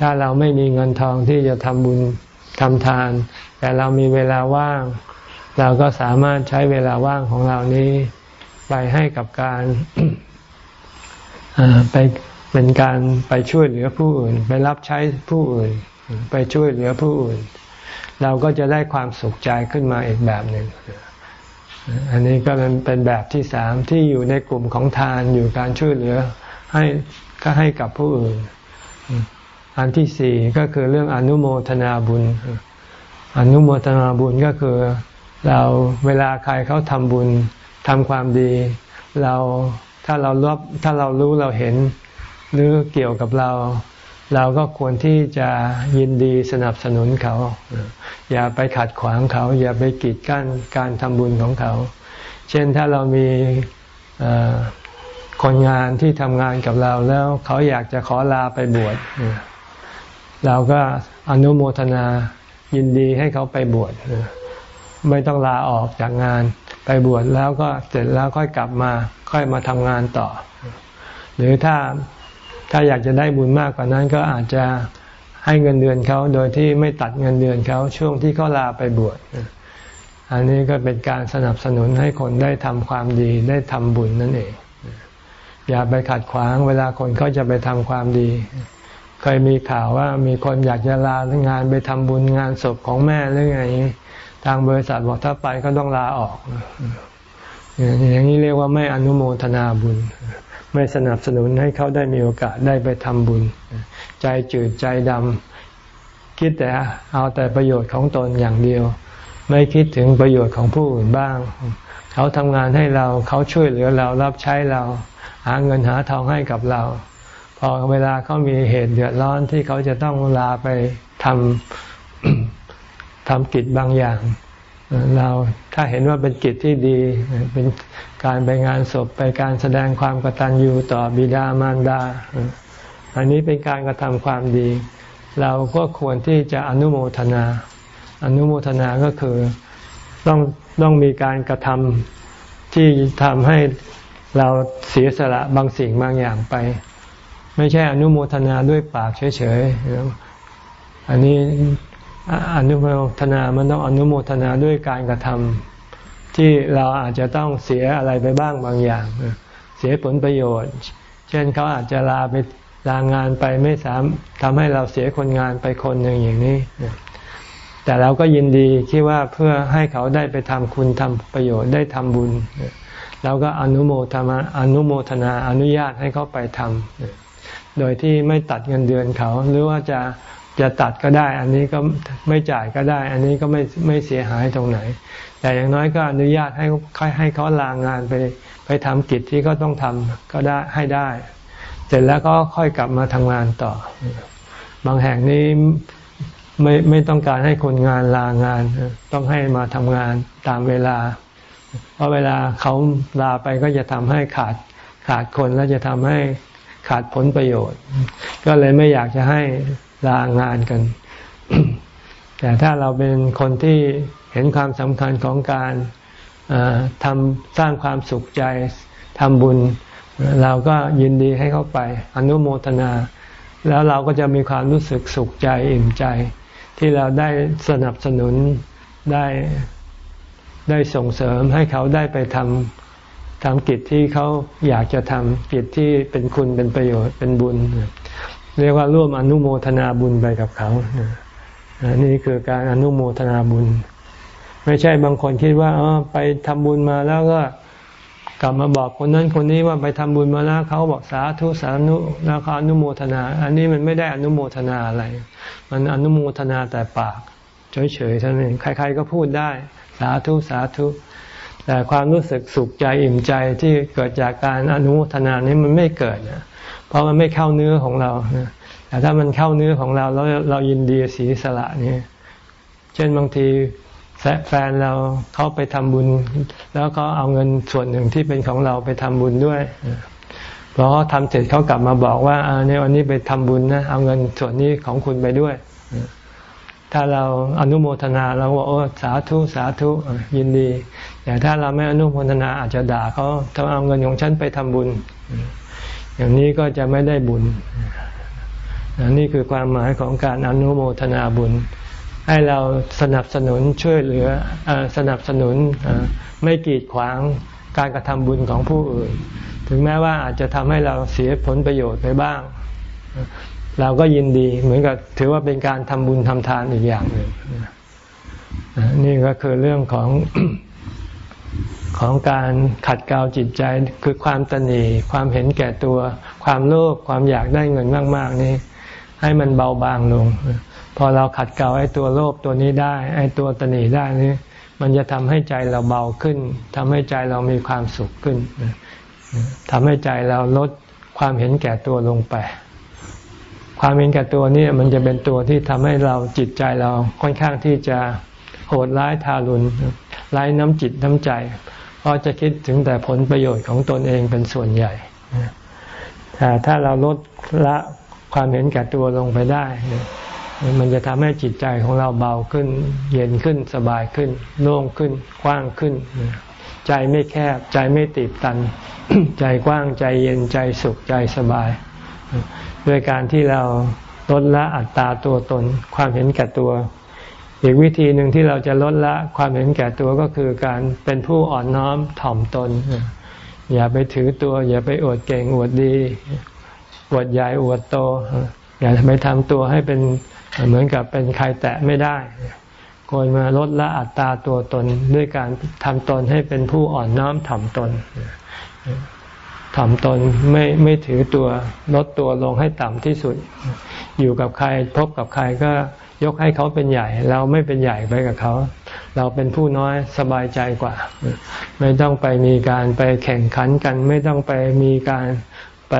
ถ้าเราไม่มีเงินทองที่จะทำบุญทำทาน แต่เรามีเวลาว่าง เราก็สามารถใช้เวลาว่างของเรานี้ ไปให้กับการไปเป็นการไปช่วยเหลือผู้อื่น ไปรับใช้ผู้อื่น ไปช่วยเหลือผู้อื่น เราก็จะได้ความสุขใจขึ้นมาอีกแบบหนึ่งอันนี้ก็เป็นเป็นแบบที่สามที่อยู่ในกลุ่มของทานอยู่การช่วยเหลือ ให้ ก็ให้กับผู้อื่น อันที่สี่ก็คือเรื่องอนุโมทนาบุญ อนุโมทนาบุญก็คือเราเวลาใครเขาทำบุญทำความดี เราถ้าเรารับถ้าเรารู้เราเห็นหรือเกี่ยวกับเรา เราก็ควรที่จะยินดีสนับสนุนเขา อย่าไปขัดขวางเขา อย่าไปกีดกั้นการทำบุญของเขา เช่นถ้าเรามี คนงานที่ทำงานกับเราแล้วเขาอยากจะขอลาไปบวชเราก็อนุโมทนายินดีให้เขาไปบวชไม่ต้องลาออกจากงานไปบวชแล้วก็เสร็จแล้วค่อยกลับมาค่อยมาทำงานต่อ หรือถ้าถ้าอยากจะได้บุญมากกว่านั้นก็อาจจะให้เงินเดือนเขาโดยที่ไม่ตัดเงินเดือนเขาช่วงที่เขาลาไปบวชอันนี้ก็เป็นการสนับสนุนให้คนได้ทำความดีได้ทำบุญนั่นเอง อย่าไปขัดขวางเวลาคนเขาจะไปทำความดี เคยมีข่าวว่ามีคนอยากจะลางานไปทำบุญงานศพของแม่หรือไงทางบริษัทบอกถ้าไปก็ต้องลาออกอย่างนี้เรียกว่าไม่อนุโมทนาบุญ ไม่สนับสนุนให้เขาได้มีโอกาสได้ไปทำบุญ ใจจืดใจดำคิดแต่เอาแต่ประโยชน์ของตนอย่างเดียว ไม่คิดถึงประโยชน์ของผู้อื่นบ้าง เขาทำงานให้เราเขาช่วยเหลือเรารับใช้เรา หาเงินหาทองให้กับเรา พอเวลาเขามีเหตุเดือดร้อนที่เขาจะต้องลาไปทำทำกิจบางอย่าง เราถ้าเห็นว่าเป็นกิจที่ดี เป็นการไปงานศพไปการแสดงความกตัญญูต่อบิดามารดา อันนี้เป็นการกระทำความดี เราก็ควรที่จะอนุโมทนา อนุโมทนาก็คือต้องต้องมีการกระทำที่ทำให้ เราเสียสละบางสิ่งบางอย่างไป ไม่ใช่อนุโมทนาด้วยปากเฉยๆอันนี้อนุโมทนามันต้องอนุโมทนาด้วยการกระทำที่เราอาจจะต้องเสียอะไรไปบ้างบางอย่าง เสียผลประโยชน์ เช่นเขาอาจจะลาไปลางานไปไม่สามทำให้เราเสียคนงานไปคนหนึ่งอย่างนี้ แต่เราก็ยินดีคิดว่าเพื่อให้เขาได้ไปทำคุณทำประโยชน์ได้ทำบุญ เราก็อนุโมทนาอนุโมทนาอนุญาตให้เขาไปทำโดยที่ไม่ตัดเงินเดือนเขา หรือว่าจะจะตัดก็ได้ อันนี้ก็ไม่จ่ายก็ได้ อันนี้ก็ไม่ไม่เสียหายตรงไหน แต่อย่างน้อยก็อนุญาตให้ค่อยให้เขาลางงานไปไปทำกิจที่เขาต้องทำก็ได้ให้ได้ เสร็จแล้วก็ค่อยกลับมาทำงานต่อ บางแห่งนี้ไม่ไม่ต้องการให้คนงานลางาน ต้องให้มาทำงานตามเวลา เพราะเวลาเขาลาไปก็จะทำให้ขาดขาดคนแล้วจะทำให้ขาดผลประโยชน์ ก็เลยไม่อยากจะให้ลางานกัน แต่ถ้าเราเป็นคนที่เห็นความสำคัญของการทำสร้างความสุขใจทำบุญ เราก็ยินดีให้เขาไป อนุโมทนา แล้วเราก็จะมีความรู้สึกสุขใจอิ่มใจ ที่เราได้สนับสนุนได้ ได้ส่งเสริมให้เขาได้ไปทำทำกิจที่เขาอยากจะทำกิจที่เป็นคุณเป็นประโยชน์เป็นบุญ เรียกว่าร่วมอนุโมทนาบุญไปกับเขานี่คือการอนุโมทนาบุญ ไม่ใช่บางคนคิดว่าอ๋อไปทำบุญมาแล้วก็กลับมาบอกคนนั้นคนนี้ว่าไปทำบุญมาแล้วเขาบอกสาธุสาธุแล้วเขาอนุโมทนา อันนี้มันไม่ได้อนุโมทนาอะไร มันอนุโมทนาแต่ปากเฉยๆเท่านั้นใครๆก็พูดได้าธุสาธุแต่ความรู้สึกสุขใจอิ่มใจที่เกิดจากการอนุโมทนานี้มันไม่เกิดนะเพราะมันไม่เข้าเนื้อของเราแต่ถ้ามันเข้าเนื้อของเราแล้วเรายินดีสีสละนี่เช่นบางทีแฟนเราเขาไปทำบุญ แล้วก็เอาเงินส่วนหนึ่งที่เป็นของเราไปทำบุญด้วยพอเขาทำเสร็จเขากลับมาบอกว่าในวันนี้ไปทำบุญนะเอาเงินส่วนนี้ของคุณไปด้วย ถ้าเราอนุโมทนาเราบอกโอ้สาธุสาธุยินดี แต่ถ้าเราไม่อนุโมทนาอาจจะด่าเขาถ้าเอาเงินของฉันไปทำบุญ อย่างนี้ก็จะไม่ได้บุญนี่คือความหมายของการอนุโมทนาบุญ ให้เราสนับสนุนช่วยเหลืออสนับสนุนไม่กีดขวางการกระทำบุญของผู้อื่น ถึงแม้ว่าอาจจะทำให้เราเสียผลประโยชน์ไปบ้าง เราก็ยินดีเหมือนกับถือว่าเป็นการทำบุญทำทานอีกอย่างหนึ่งนี่ก็คือเรื่องของของการขัดเกลาจิตใจคือความตนีความเห็นแก่ตัว ความโลภความอยากได้เงินมาก ๆ นี่ให้มันเบาบางลง พอเราขัดเกลาไอ้ตัวโลภตัวนี้ได้ ไอ้ตัวตนีได้นี่มันจะทำให้ใจเราเบาขึ้นทำให้ใจเรามีความสุขขึ้นทำให้ใจเราลดความเห็นแก่ตัวลงไป ความเห็นแก่ตัวนี่มันจะเป็นตัวที่ทำให้เราจิตใจเราค่อนข้างที่จะโหดร้ายทารุณร้ายน้ำจิตน้ำใจ เพราะจะคิดถึงแต่ผลประโยชน์ของตนเองเป็นส่วนใหญ่แต่ถ้าเราลดละความเห็นแก่ตัวลงไปได้ มันจะทำให้จิตใจของเราเบาขึ้น เย็นขึ้นสบายขึ้น โล่งขึ้น กว้างขึ้น ใจไม่แคบ ใจไม่ติดตัน ใจกว้างใจเย็นใจสุขใจสบาย ด้วยการที่เราลดละอัตตาตัวตน ความเห็นแก่ตัว อีกวิธีหนึ่งที่เราจะลดละความเห็นแก่ตัวก็คือการเป็นผู้อ่อนน้อมถ่อมตน อย่าไปถือตัว อย่าไปอวดเก่งอวดดีอวดใหญ่อวดโต อย่าไปทำตัวให้เป็นเหมือนกับเป็นใครแตะไม่ได้ควรมาลดละอัตตาตัวตนด้วยการทำตนให้เป็นผู้อ่อนน้อมถ่อมตน ถ่อมตนไม่ไม่ถือตัวลดตัวลงให้ต่ำที่สุด อยู่กับใครพบกับใครก็ยกให้เขาเป็นใหญ่ เราไม่เป็นใหญ่ไปกับเขา เราเป็นผู้น้อยสบายใจกว่า ไม่ต้องไปมีการไปแข่งขันกัน ไม่ต้องไปมีการไป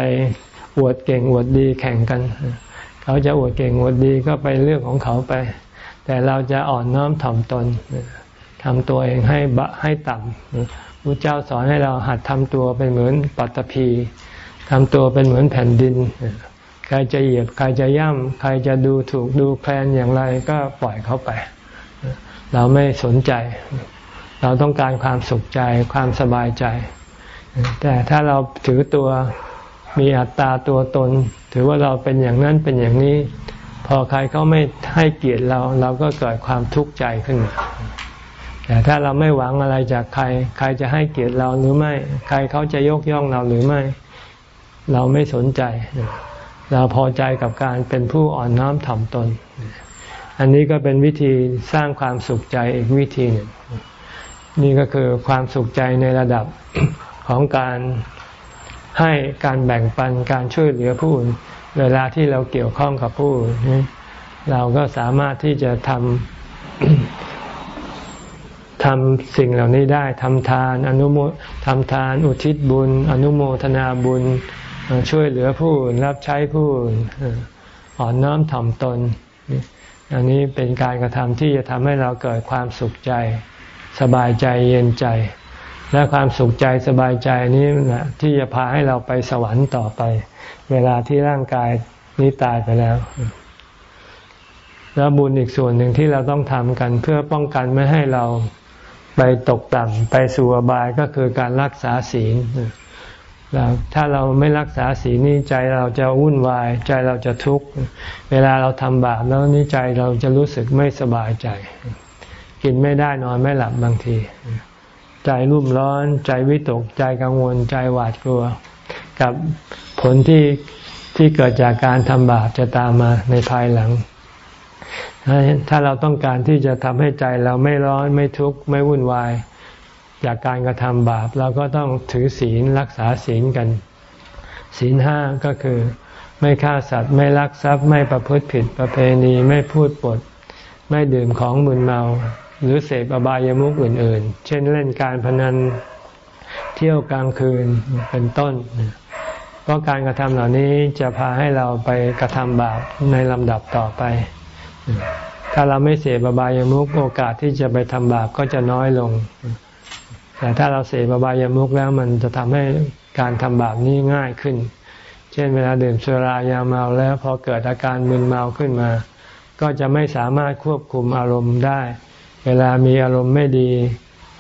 อวดเก่งอวดดีแข่งกัน เขาจะอวดเก่งอวดดีก็ไปเรื่องของเขาไป แต่เราจะอ่อนน้อมถ่อมตน ทำตัวเองให้บะให้ต่ำพระเจ้าสอนให้เราหัดทำตัวเป็นเหมือนปัตตภีทำตัวเป็นเหมือนแผ่นดิน ใครจะเหยียบใครจะย่ำใครจะดูถูกดูแคลนอย่างไรก็ปล่อยเขาไป เราไม่สนใจ เราต้องการความสุขใจความสบายใจ แต่ถ้าเราถือตัวมีอัตตาตัวตน ถือว่าเราเป็นอย่างนั้นเป็นอย่างนี้ พอใครเขาไม่ให้เกียรติเรา เราก็เกิดความทุกข์ใจขึ้นมา แต่ถ้าเราไม่หวังอะไรจากใคร ใครจะให้เกียรติเราหรือไม่ ใครเขาจะยกย่องเราหรือไม่ เราไม่สนใจ เราพอใจกับการเป็นผู้อ่อนน้อมถ่อมตน อันนี้ก็เป็นวิธีสร้างความสุขใจอีกวิธีหนึ่ง นี่ก็คือความสุขใจในระดับของการให้การแบ่งปันการช่วยเหลือผู้อื่น เวลาที่เราเกี่ยวข้องกับผู้อื่นเราก็สามารถที่จะทำ ทำสิ่งเหล่านี้ได้ทำทานอนุโมทำทานอุทิศบุญ อนุโมทนาบุญ ช่วยเหลือผู้อื่นรับใช้ผู้อื่นอ่อนน้อมถ่อมตน อันนี้เป็นการกระทำที่จะทำให้เราเกิดความสุขใจ สบายใจเย็นใจ และความสุขใจสบายใจนี้นะที่จะพาให้เราไปสวรรค์ต่อไป เวลาที่ร่างกายนี้ตายไปแล้วแล้วบุญอีกส่วนหนึ่งที่เราต้องทำกันเพื่อป้องกันไม่ให้เรา ไปตกต่ำไปสู่อบายก็คือการรักษาศีลถ้าเราไม่รักษาศีลนี่ใจเราจะวุ่นวาย ใจเราจะทุกข์เวลาเราทำบาปแล้วนี่ใจเราจะรู้สึกไม่สบายใจ กินไม่ได้นอนไม่หลับบางที ใจรุ่มร้อน ใจวิตกใจกังวลใจหวาดกลัว กับผลที่ที่เกิดจากการทำบาปจะตามมาในภายหลัง ถ้าเราต้องการที่จะทำให้ใจเราไม่ร้อนไม่ทุกข์ไม่วุ่นวาย จากการกระทำบาป เราก็ต้องถือศีลรักษาศีลกัน ศีลห้าก็คือ ไม่ฆ่าสัตว์ ไม่ลักทรัพย์ ไม่ประพฤติผิดประเพณีไม่พูดปด ไม่ดื่มของมึนเมา หรือเสพอบายามุขอื่น ๆ เช่นเล่นการพนันเที่ยวกลางคืนเป็นต้น เพราะการกระทำเหล่านี้จะพาให้เราไปกระทำบาปในลำดับต่อไป ถ้าเราไม่เสพอบายามุขโอกาสที่จะไปทำบาปก็จะน้อยลง แต่ถ้าเราเสพอบายามุขแล้วมันจะทำให้การทำบาปนี้ง่ายขึ้น เช่นเวลาดื่มสุรายาเมาแล้วพอเกิดอาการมึนเมาขึ้นมา ก็จะไม่สามารถควบคุมอารมณ์ได้ เวลามีอารมณ์ไม่ดี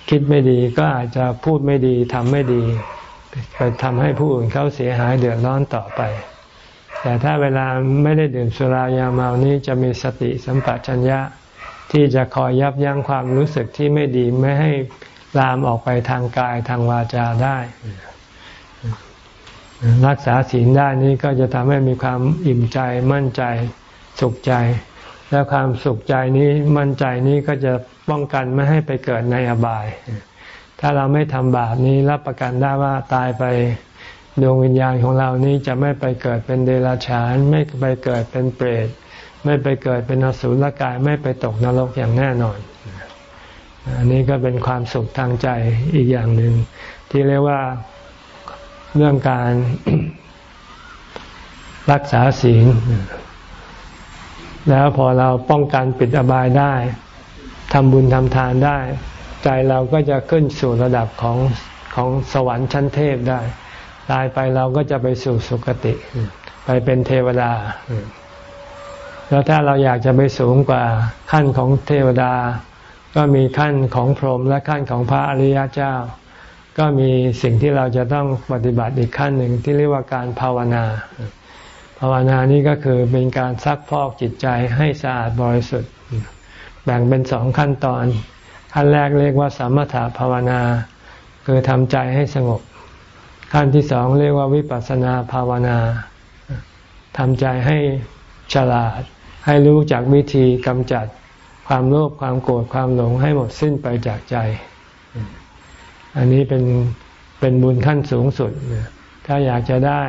คิดไม่ดีก็อาจจะพูดไม่ดีทำไม่ดี ไปทำให้ผู้อื่นเขาเสียหายเดือดร้อนต่อไป แต่ถ้าเวลาไม่ได้ดื่มสุรายาเมานี้จะมีสติสัมปชัญญะที่จะคอยยับยั้งความรู้สึกที่ไม่ดีไม่ให้ลามออกไปทางกายทางวาจาได้ รักษาศีลได้นี้ก็จะทำให้มีความอิ่มใจมั่นใจสุขใจ และความสุขใจนี้มั่นใจนี้ก็จะป้องกันไม่ให้ไปเกิดในอบาย ถ้าเราไม่ทำบาปนี้รับประกันได้ว่าตายไป ดวงวิญญาณของเรานี้จะไม่ไปเกิดเป็นเดรัจฉาน ไม่ไปเกิดเป็นเปรตไม่ไปเกิดเป็นอสุรกายไม่ไปตกนรกอย่างแน่นอน อันนี้ก็เป็นความสุขทางใจอีกอย่างหนึ่ง ที่เรียกว่าเรื่องการรักษาศีล แล้วพอเราป้องกันปิดอบายได้ทำบุญทำทานได้ ใจเราก็จะขึ้นสู่ระดับของของสวรรค์ชั้นเทพได้ ตายไปเราก็จะไปสู่สุคติ ไปเป็นเทวดา แล้วถ้าเราอยากจะไปสูงกว่าขั้นของเทวดา ก็มีขั้นของพรหมและขั้นของพระอริยเจ้า ก็มีสิ่งที่เราจะต้องปฏิบัติอีกขั้นหนึ่งที่เรียกว่าการภาวนา ภาวนานี้ก็คือเป็นการซักพอกจิตใจให้สะอาดบริสุทธิ์ แบ่งเป็นสองขั้นตอน ขั้นแรกเรียกว่าสมถภาวนา คือทำใจให้สงบ ขั้นที่สองเรียกว่าวิปัสสนาภาวนาทำใจให้ฉลาด ให้รู้จักวิธีกำจัดความโลภความโกรธความหลงให้หมดสิ้นไปจากใจ อันนี้เป็นเป็นบุญขั้นสูงสุด ถ้าอยากจะได้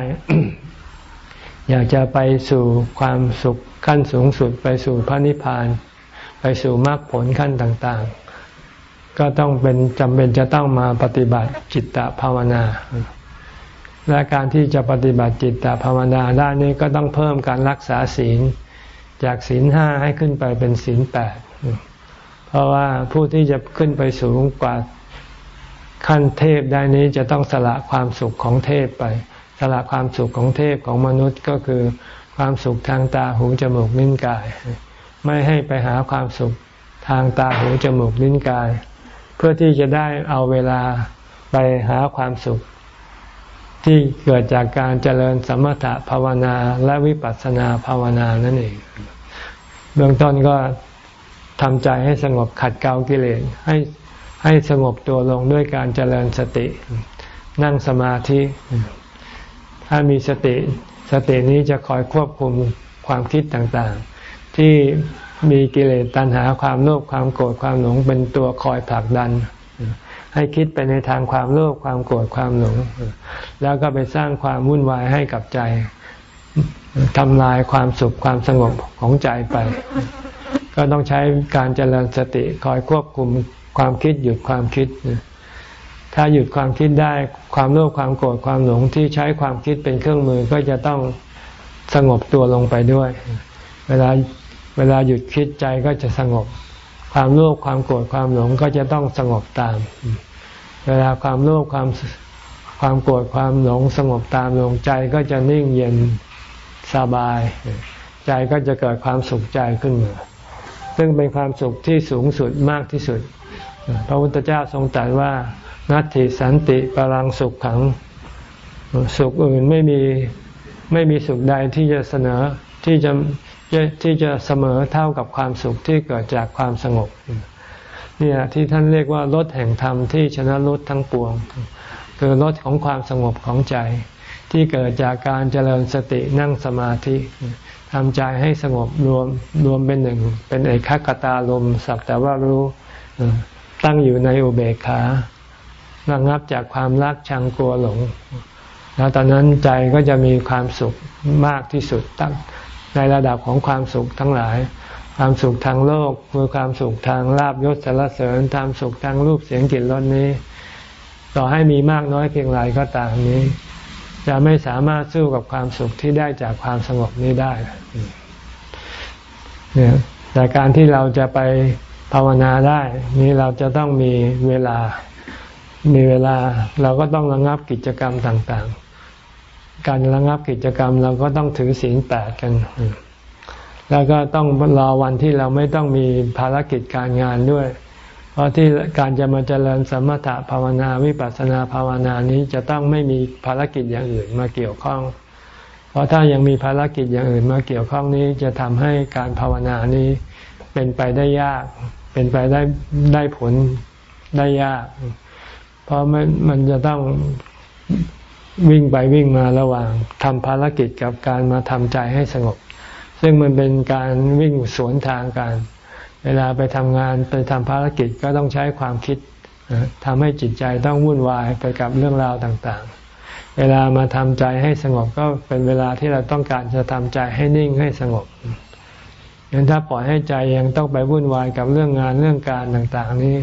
อยากจะไปสู่ความสุขขั้นสูงสุด ไปสู่พระนิพพาน ไปสู่มรรคผลขั้นต่าง ๆ ก็ต้องเป็นจำเป็นจะต้องมาปฏิบัติจิตตภาวนา และการที่จะปฏิบัติจิตตภาวนาได้นี้ก็ต้องเพิ่มการรักษาศีล จากศีลห้าให้ขึ้นไปเป็นศีลแปดเพราะว่าผู้ที่จะขึ้นไปสูงกว่าขั้นเทพได้นี้จะต้องสละความสุขของเทพไป สละความสุขของเทพของมนุษย์ก็คือความสุขทางตาหูจมูกลิ้นกาย ไม่ให้ไปหาความสุขทางตาหูจมูกลิ้นกาย เพื่อที่จะได้เอาเวลาไปหาความสุข ที่เกิดจากการเจริญสมถะภาวนาและวิปัสสนาภาวนานั่นเอง เบื้องต้นก็ทำใจให้สงบขัดเกลากิเลสให้ให้สงบตัวลงด้วยการเจริญสติ นั่งสมาธิ ถ้ามีสติ สตินี้จะคอยควบคุมความคิดต่างๆ ที่มีกิเลสตัณหาความโลภความโกรธความหลงเป็นตัวคอยผลักดัน ให้คิดไปในทางความโลภความโกรธความหลง แล้วก็ไปสร้างความวุ่นวายให้กับใจทำลายความสุขความสงบของใจไป ก็ต้องใช้การเจริญสติคอยควบคุมความคิดหยุดความคิด ถ้าหยุดความคิดได้ความโลภความโกรธความหลงที่ใช้ความคิดเป็นเครื่องมือก็จะต้องสงบตัวลงไปด้วย เวลาเวลาหยุดคิดใจก็จะสงบ ความโลภความโกรธความหลงก็จะต้องสงบตาม เวลาความโลภความความโกรธความหลงสงบตามลงใจก็จะนิ่งเย็นสบาย ใจก็จะเกิดความสุขใจขึ้นมาซึ่งเป็นความสุขที่สูงสุดมากที่สุด พระพุทธเจ้าทรงตรัสว่านัตติสันติปรังสุขขังสุขอื่นไม่มีไม่มีสุขใดที่จะเสนอที่จะ ที่จะเสมอเท่ากับความสุขที่เกิดจากความสงบเนี่ยที่ท่านเรียกว่ารถแห่งธรรมที่ชนะรถทั้งปวง คือรถของความสงบของใจ ที่เกิดจากการเจริญสตินั่งสมาธิทำใจให้สงบรวมรวมเป็นหนึ่ง เป็นเอกคตาลมสักแต่ว่ารู้ตั้งอยู่ในอุเบกขาระงับจากความรักชังกลัวหลง แล้วตอนนั้นใจก็จะมีความสุขมากที่สุดตั้ง ในระดับของความสุขทั้งหลาย ความสุขทางโลกคือความสุขทางลาบยศสารเสริญความสุขทางรูปเสียงกลิ่นรสนี้ ต่อให้มีมากน้อยเพียงไรก็ตามนี้ จะไม่สามารถสู้กับความสุขที่ได้จากความสงบนี้ได้เนี่ยแต่การที่เราจะไปภาวนาได้ นี้เราจะต้องมีเวลามีเวลาเราก็ต้องระงับกิจกรรมต่างๆ การระงับกิจกรรมเราก็ต้องถือศีลแปดกัน แล้วก็ต้องรอวันที่เราไม่ต้องมีภารกิจการงานด้วย เพราะที่การจะมาเจริญสมถะภาวนาวิปัสสนาภาวนานี้จะต้องไม่มีภารกิจอย่างอื่นมาเกี่ยวข้อง เพราะถ้ายังมีภารกิจอย่างอื่นมาเกี่ยวข้องนี้จะทำให้การภาวนานี้เป็นไปได้ยาก เป็นไปได้ได้ผลได้ยาก เพราะมันมันจะต้อง วิ่งไปวิ่งมาระหว่างทำภารกิจกับการมาทำใจให้สงบ ซึ่งมันเป็นการวิ่งสวนทางกัน เวลาไปทำงานไปทำภารกิจก็ต้องใช้ความคิดทำให้จิตใจต้องวุ่นวายไปกับเรื่องราวต่างๆ เวลามาทำใจให้สงบก็เป็นเวลาที่เราต้องการจะทำใจให้นิ่งให้สงบงั้นถ้าปล่อยให้ใจยังต้องไปวุ่นวายกับเรื่องงานเรื่องการต่างๆ นี้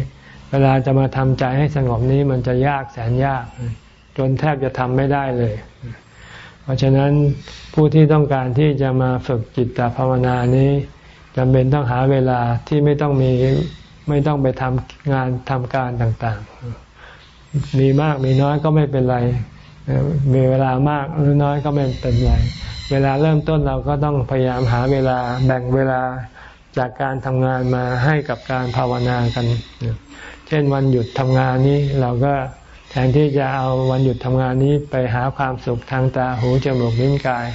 เวลาจะมาทำใจให้สงบนี้มันจะยากแสนยาก จนแทบจะทำไม่ได้เลย เพราะฉะนั้นผู้ที่ต้องการที่จะมาฝึกจิตตภาวนานี้จำเป็นต้องหาเวลาที่ไม่ต้องมีไม่ต้องไปทำงานทำการต่างๆ มีมากมีน้อยก็ไม่เป็นไร มีเวลามากหรือน้อยก็ไม่เป็นไร เวลาเริ่มต้นเราก็ต้องพยายามหาเวลาแบ่งเวลาจากการทำงานมาให้กับการภาวนากัน เช่นวันหยุดทำงานนี้เราก็ แทนที่จะเอาวันหยุดทำงานนี้ไปหาความสุขทางตาหูจมูกลิ้นกาย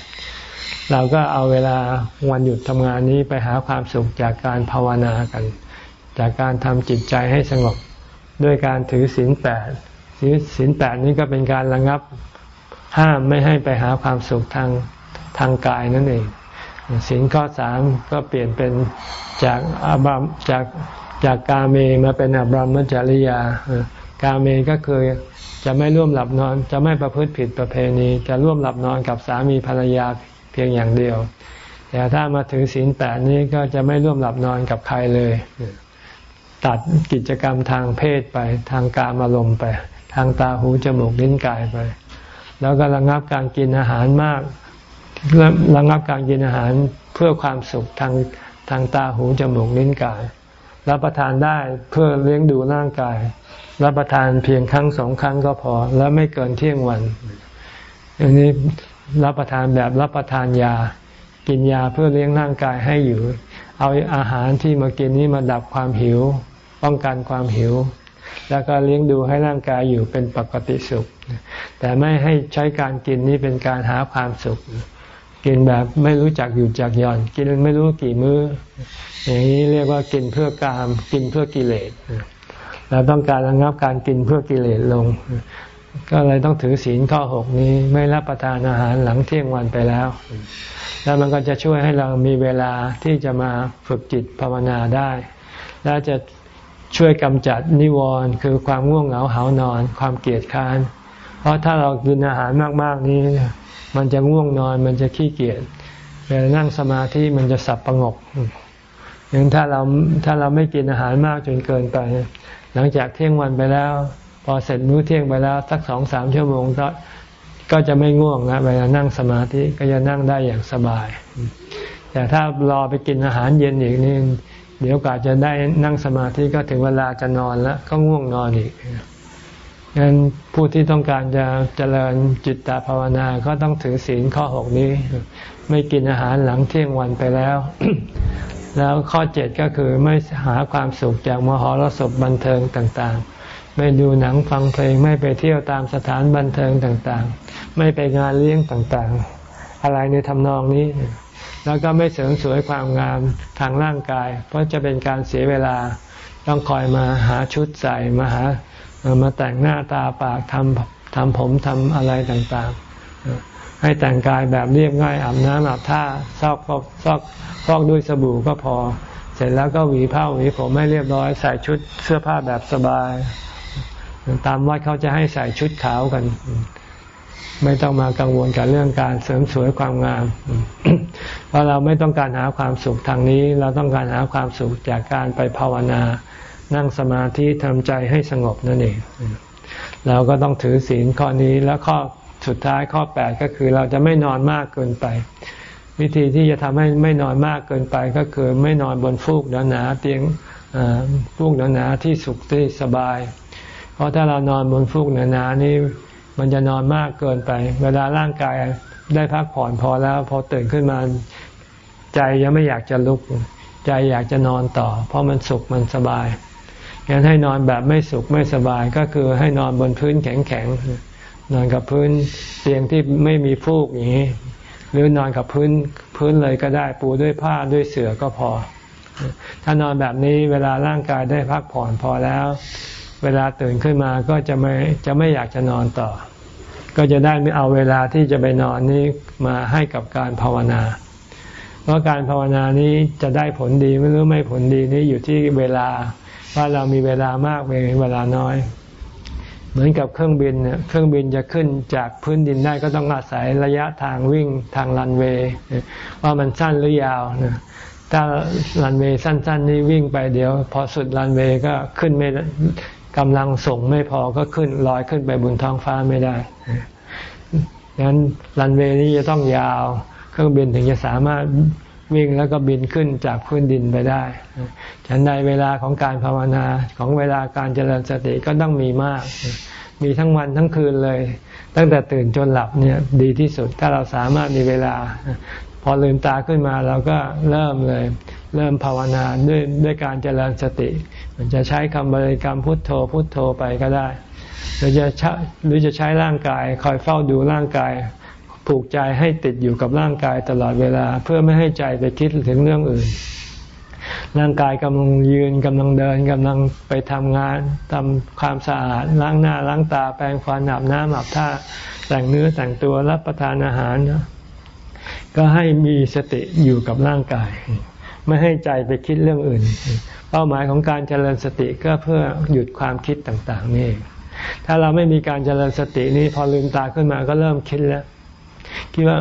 เราก็เอาเวลาวันหยุดทำงานนี้ไปหาความสุขจากการภาวนากัน จากการทำจิตใจให้สงบด้วยการถือศีลแปดศีลแปดนี้ก็เป็นการระงับห้ามไม่ให้ไปหาความสุขทางทางกายนั่นเองสินข้อสามก็เปลี่ยนเป็นจากอาบัมจากจากกาเมมาเป็นอบรมจริยา กาเมก็คือจะไม่ร่วมหลับนอน จะไม่ประพฤติผิดประเพณี จะร่วมหลับนอนกับสามีภรรยาเพียงอย่างเดียว แต่ถ้ามาถึงศีลแปดนี้ก็จะไม่ร่วมหลับนอนกับใครเลย ตัดกิจกรรมทางเพศไป ทางการอารมณ์ไป ทางตาหูจมูกลิ้นกายไป แล้วก็ระงับการกินอาหารมากระงับการกินอาหารเพื่อความสุขทางทางตาหูจมูกลิ้นกาย รับประทานได้เพื่อเลี้ยงดูร่างกาย รับประทานเพียงครั้งสองครั้งก็พอ แล้วไม่เกินเที่ยงวันอันนี้รับประทานแบบรับประทานยา กินยาเพื่อเลี้ยงร่างกายให้อยู่ เอาอาหารที่มากินนี้มาดับความหิว ป้องกันความหิว แล้วก็เลี้ยงดูให้ร่างกายอยู่เป็นปกติสุข แต่ไม่ให้ใช้การกินนี้เป็นการหาความสุข กินแบบไม่รู้จักอยู่จักย่อน กินไม่รู้กี่มือ้อ อย่างนี้เรียกว่ากินเพื่อกาม กินเพื่อกิเลส เราต้องการระงับการกินเพื่อกิเลสลง ก็เลยต้องถือศีลข้อหกนี้ไม่รับประทานอาหารหลังเที่ยงวันไปแล้ว แล้วมันก็จะช่วยให้เรามีเวลาที่จะมาฝึกจิตภาวนาได้ และจะช่วยกำจัดนิวรณ์คือความง่วงเหงาหานอน ความเกียดค้าน เพราะถ้าเรากินอาหารมากๆนี้ มันจะง่วงนอนมันจะขี้เกียจเวลานั่งสมาธิมันจะสับประงกอย่างถ้าเราถ้าเราไม่กินอาหารมากจนเกินไป หลังจากเที่ยงวันไปแล้ว พอเสร็จมื้อเที่ยงไปแล้วสักสองสามชั่วโมงก็ก็จะไม่ง่วงนะเวลานั่งสมาธิก็จะนั่งได้อย่างสบาย แต่ถ้ารอไปกินอาหารเย็นอีกนี่เดี๋ยวกาจะได้นั่งสมาธิก็ถึงเวลาจะนอนแล้วก็ง่วงนอนอีกฉะนั้นผู้ที่ต้องการจะเจริญจิตตภาวนาก็ต้องถือศีลข้อหกนี้ ไม่กินอาหารหลังเที่ยงวันไปแล้ว แล้วข้อเจ็ดก็คือไม่หาความสุขจากมหรสพบันเทิงต่างๆ ไม่ดูหนังฟังเพลงไม่ไปเที่ยวตามสถานบันเทิงต่างๆ ไม่ไปงานเลี้ยงต่างๆ อะไรในทำนองนี้ แล้วก็ไม่เสริมสวยความงามทางร่างกาย เพราะจะเป็นการเสียเวลาต้องคอยมาหาชุดใส่มาหามาแต่งหน้าตาปากทำทำผมทำอะไรต่างๆ ให้แต่งกายแบบเรียบง่ายอาบน้ำอาบท่าซอกฟอกซอกฟอกด้วยสบู่ก็พอ เสร็จแล้วก็หวีผ้าหวีผมให้เรียบร้อยใส่ชุดเสื้อผ้าแบบสบาย ตามวัดเขาจะให้ใส่ชุดขาวกัน ไม่ต้องมากังวลกับเรื่องการเสริมสวยความงาม เพราะเราไม่ต้องการหาความสุขทางนี้ เราต้องการหาความสุขจากการไปภาวนานั่งสมาธิทำใจให้สงบนั่นเองเราก็ต้องถือศีลข้อนี้แล้วข้อ สุดท้ายข้อแปดก็คือเราจะไม่นอนมากเกินไป วิธีที่จะทำให้ไม่นอนมากเกินไปก็คือไม่นอนบนฟูกหนาๆเตียงฟูกหนาๆที่สุขที่สบาย เพราะถ้าเรานอนบนฟูกหนาๆนี่มันจะนอนมากเกินไป เวลาร่างกายได้พักผ่อนพอแล้วพอตื่นขึ้นมาใจยังไม่อยากจะลุก ใจอยากจะนอนต่อ เพราะมันสุขมันสบายงั้นให้นอนแบบไม่สุขไม่สบายก็คือให้นอนบนพื้นแข็งๆ นอนกับพื้นเตียงที่ไม่มีฟูกอย่างนี้ หรือนอนกับพื้นพื้นเลยก็ได้ปูด้วยผ้าด้วยเสื่อก็พอ ถ้านอนแบบนี้เวลาร่างกายได้พักผ่อนพอแล้ว เวลาตื่นขึ้นมาก็จะไม่จะไม่อยากจะนอนต่อ ก็จะได้ไม่เอาเวลาที่จะไปนอนนี้มาให้กับการภาวนา เพราะการภาวนานี้จะได้ผลดีไม่รู้ไม่ผลดีนี้อยู่ที่เวลาว่าเรามีเวลามากเวลาน้อย เหมือนกับเครื่องบินเนี่ยเครื่องบินจะขึ้นจากพื้นดินได้ก็ต้องอาศัยระยะทางวิ่งทางรันเวย์ว่ามันสั้นหรือยาวนะถ้ารันเวย์สั้น ๆ นี่วิ่งไปเดี๋ยว พอสุดรันเวย์ก็ขึ้นไม่กำลังส่งไม่พอก็ขึ้นลอยขึ้นไปบนท้องฟ้าไม่ได้ดงั้นรันเวย์นี้จะต้องยาว เครื่องบินถึงจะสามารถ วิ่งแล้วก็บินขึ้นจากพื้นดินไปได้ ฉันในเวลาของการภาวนาของเวลาการเจริญสติก็ต้องมีมาก มีทั้งวันทั้งคืนเลย ตั้งแต่ตื่นจนหลับเนี่ยดีที่สุด ถ้าเราสามารถมีเวลา พอลืมตาขึ้นมาเราก็เริ่มเลย เริ่มภาวนาด้วยด้วยการเจริญสติ มันจะใช้คำบริกรรมพุทโธพุทโธไปก็ได้หรือจะใช้หรือจะใช้ร่างกาย คอยเฝ้าดูร่างกาย ผูกใจให้ติดอยู่กับร่างกายตลอดเวลา เพื่อไม่ให้ใจไปคิดถึงเรื่องอื่น ร่างกายกำลังยืนกำลังเดินกำลังไปทำงานทำความสะอาดล้างหน้าล้างตาแปรงฟันอาบน้ำอาบท่าแต่งเนื้อแต่งตัวรับประทานอาหารก็ให้มีสติอยู่กับร่างกาย ไม่ให้ใจไปคิดเรื่องอื่น เป้าหมายของการเจริญสติก็เพื่อหยุดความคิดต่างๆนี่ถ้าเราไม่มีการเจริญสตินี้พอลืมตาขึ้นมาก็เริ่มคิดแล้ว คิดว่า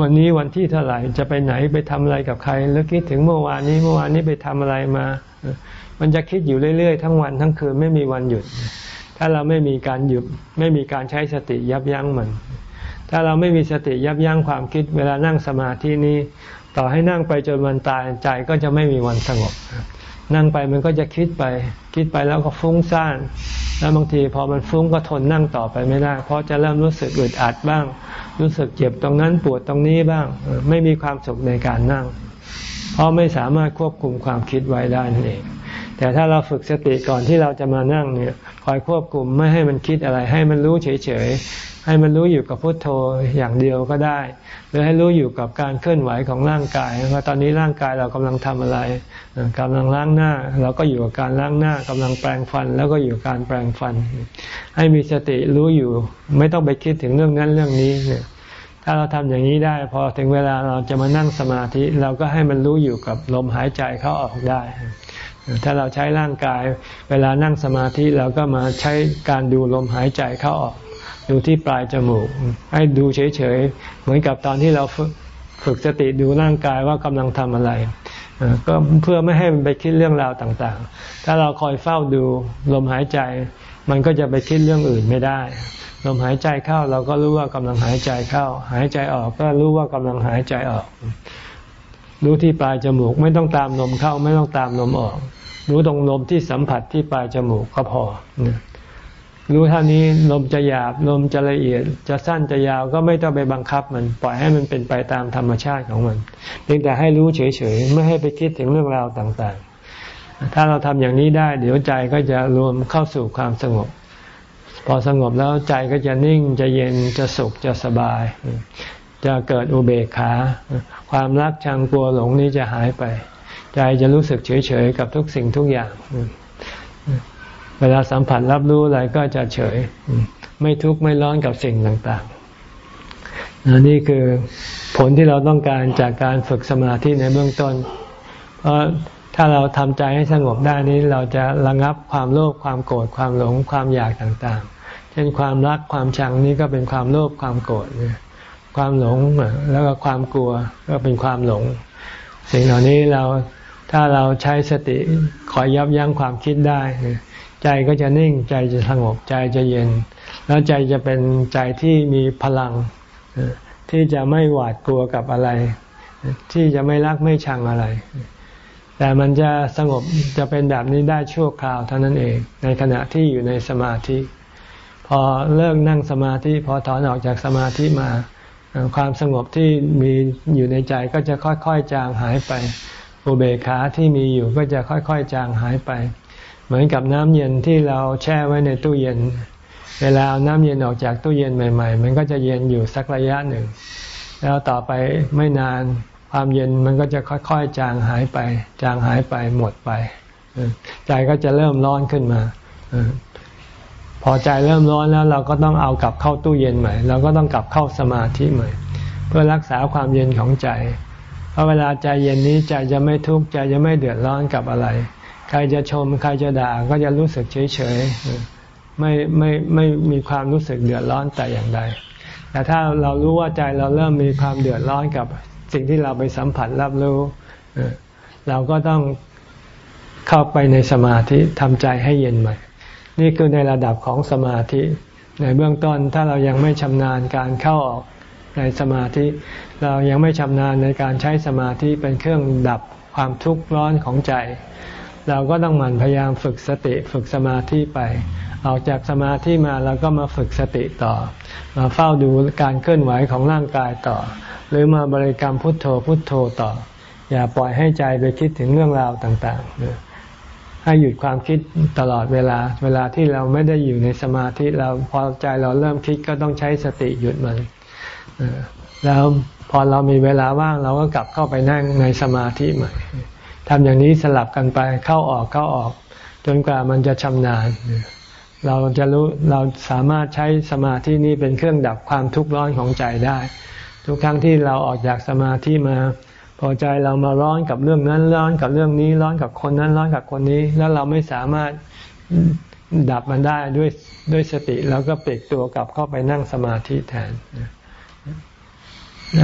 วันนี้วันที่เท่าไหร่จะไปไหนไปทำอะไรกับใคร แล้วคิดถึงเมื่อวานนี้เมื่อวานนี้ไปทำอะไรมา มันจะคิดอยู่เรื่อยๆ ทั้งวันทั้งคืนไม่มีวันหยุด ถ้าเราไม่มีการหยุดไม่มีการใช้สติยับยั้งมัน ถ้าเราไม่มีสติยับยั้งความคิด เวลานั่งสมาธินี้ ต่อให้นั่งไปจนวันตายใจก็จะไม่มีวันสงบ นั่งไปมันก็จะคิดไป คิดไปแล้วก็ฟุ้งซ่าน แล้วบางทีพอมันฟุ้งก็ทนนั่งต่อไปไม่ได้ เพราะจะเริ่มรู้สึกอึดอัดบ้าง รู้สึกเจ็บตรงนั้นปวดตรงนี้บ้าง ไม่มีความสุขในการนั่ง เพราะไม่สามารถควบคุมความคิดไว้ได้นั่นเอง แต่ถ้าเราฝึกสติก่อนที่เราจะมานั่งเนี่ย คอยควบคุมไม่ให้มันคิดอะไร ให้มันรู้เฉยๆ ให้มันรู้อยู่กับพุทโธอย่างเดียวก็ได้ หรือให้รู้อยู่กับการเคลื่อนไหวของร่างกายว่าตอนนี้ร่างกายเรากำลังทำอะไร กำลังล้างหน้า เราก็อยู่กับการล้างหน้ากำลังแปรงฟัน แล้วก็อยู่การแปรงฟัน ให้มีสติรู้อยู่ ไม่ต้องไปคิดถึงเรื่องนั้นเรื่องนี้เนี่ยถ้าเราทำอย่างนี้ได้ พอถึงเวลาเราจะมานั่งสมาธิ เราก็ให้มันรู้อยู่กับลมหายใจเข้าออกได้ ถ้าเราใช้ร่างกาย เวลานั่งสมาธิเราก็มาใช้การดูลมหายใจเข้าออก ดูที่ปลายจมูก ให้ดูเฉยๆ เหมือนกับตอนที่เราฝึกสติดูร่างกายว่ากำลังทำอะไร ก็เพื่อไม่ให้มันไปคิดเรื่องราวต่างๆ ถ้าเราคอยเฝ้าดูลมหายใจ มันก็จะไปคิดเรื่องอื่นไม่ได้ ลมหายใจเข้าเราก็รู้ว่ากำลังหายใจเข้า หายใจออกก็รู้ว่ากำลังหายใจออก รู้ที่ปลายจมูกไม่ต้องตามลมเข้าไม่ต้องตามลมออก รู้ตรงลมที่สัมผัสที่ปลายจมูกก็พอ รู้เท่านี้ลมจะหยาบลมจะละเอียด จะสั้นจะยาวก็ไม่ต้องไปบังคับมัน ปล่อยให้มันเป็นไปตามธรรมชาติของมัน เพียงแต่ให้รู้เฉยๆไม่ให้ไปคิดถึงเรื่องราวต่างๆ ถ้าเราทำอย่างนี้ได้ เดี๋ยวใจก็จะรวมเข้าสู่ความสงบ พอสงบแล้วใจก็จะนิ่งจะเย็นจะสุขจะสบาย จะเกิดอุเบกขา ความรักชังกลัวหลงนี้จะหายไป ใจจะรู้สึกเฉยๆกับทุกสิ่งทุกอย่าง เวลาสัมผัสรับรู้อะไรก็จะเฉย ไม่ทุกข์ไม่ร้อนกับสิ่งต่างๆนี่คือผลที่เราต้องการจากการฝึกสมาธิในเบื้องต้น เพราะถ้าเราทำใจให้สงบได้นี้เราจะระงับความโลภความโกรธความหลงความอยากต่างๆ เช่นความรักความชังนี่ก็เป็นความโลภความโกรธความหลงแล้วก็ความกลัวก็เป็นความหลง สิ่งเหล่านี้เราถ้าเราใช้สติคอยยับยั้งความคิดได้ ใจก็จะนิ่งใจจะสงบใจจะเย็น แล้วใจจะเป็นใจที่มีพลัง ที่จะไม่หวาดกลัวกับอะไร ที่จะไม่รักไม่ชังอะไร แต่มันจะสงบจะเป็นแบบนี้ได้ชั่วคราวเท่านั้นเอง ในขณะที่อยู่ในสมาธิ พอเลิกนั่งสมาธิ พอถอนออกจากสมาธิมาความสงบที่มีอยู่ในใจก็จะค่อยๆจางหายไปอุเบกขาที่มีอยู่ก็จะค่อยๆ จางหายไป เหมือนกับน้ำเย็นที่เราแช่ไว้ในตู้เย็น เวลาเอาน้ำเย็นออกจากตู้เย็นใหม่ ๆ มันก็จะเย็นอยู่สักระยะหนึ่ง แล้วต่อไปไม่นานความเย็นมันก็จะค่อยๆ จางหายไป จางหายไปหมดไป ใจก็จะเริ่มร้อนขึ้นมาพอใจเริ่มร้อนแล้วเราก็ต้องเอากลับเข้าตู้เย็นใหม่ เราก็ต้องกลับเข้าสมาธิใหม่ เพื่อรักษาความเย็นของใจ เพราะเวลาใจเย็นนี้ใจจะไม่ทุกข์ใจจะไม่เดือดร้อนกับอะไร ใครจะชมใครจะด่าก็จะรู้สึกเฉยเฉยไม่ไม่ไม่มีความรู้สึกเดือดร้อนแต่อย่างใดแต่ถ้าเรารู้ว่าใจเราเริ่มมีความเดือดร้อนกับสิ่งที่เราไปสัมผัสรับรู้เราก็ต้องเข้าไปในสมาธิทำใจให้เย็นใหม่ นี่คือในระดับของสมาธิ ในเบื้องต้นถ้าเรายังไม่ชำนาญการเข้าออกในสมาธิ เรายังไม่ชำนาญในการใช้สมาธิเป็นเครื่องดับความทุกข์ร้อนของใจ เราก็ต้องหมั่นพยายามฝึกสติฝึกสมาธิไป ออกจากสมาธิมาเราก็มาฝึกสติต่อ มาเฝ้าดูการเคลื่อนไหวของร่างกายต่อ หรือมาบริกรรมพุทโธพุทโธต่อ อย่าปล่อยให้ใจไปคิดถึงเรื่องราวต่างๆ ให้หยุดความคิดตลอดเวลา เวลาที่เราไม่ได้อยู่ในสมาธิเราพอใจเราเริ่มคิดก็ต้องใช้สติหยุดมันแล้วพอเรามีเวลาว่างเราก็กลับเข้าไปนั่งในสมาธิใหม่ ทำอย่างนี้สลับกันไปเข้าออกเข้าออก จนกว่ามันจะชำนาญเราจะรู้เราสามารถใช้สมาธินี้เป็นเครื่องดับความทุกข์ร้อนของใจได้ ทุกครั้งที่เราออกจากสมาธิมา พอใจเรามาร้อนกับเรื่องนั้นร้อนกับเรื่องนี้ร้อนกับคนนั้นร้อนกับคนนี้ แล้วเราไม่สามารถดับมันได้ด้วยด้วยสติแล้วก็เปลีกตัวกลับเข้าไปนั่งสมาธิแทน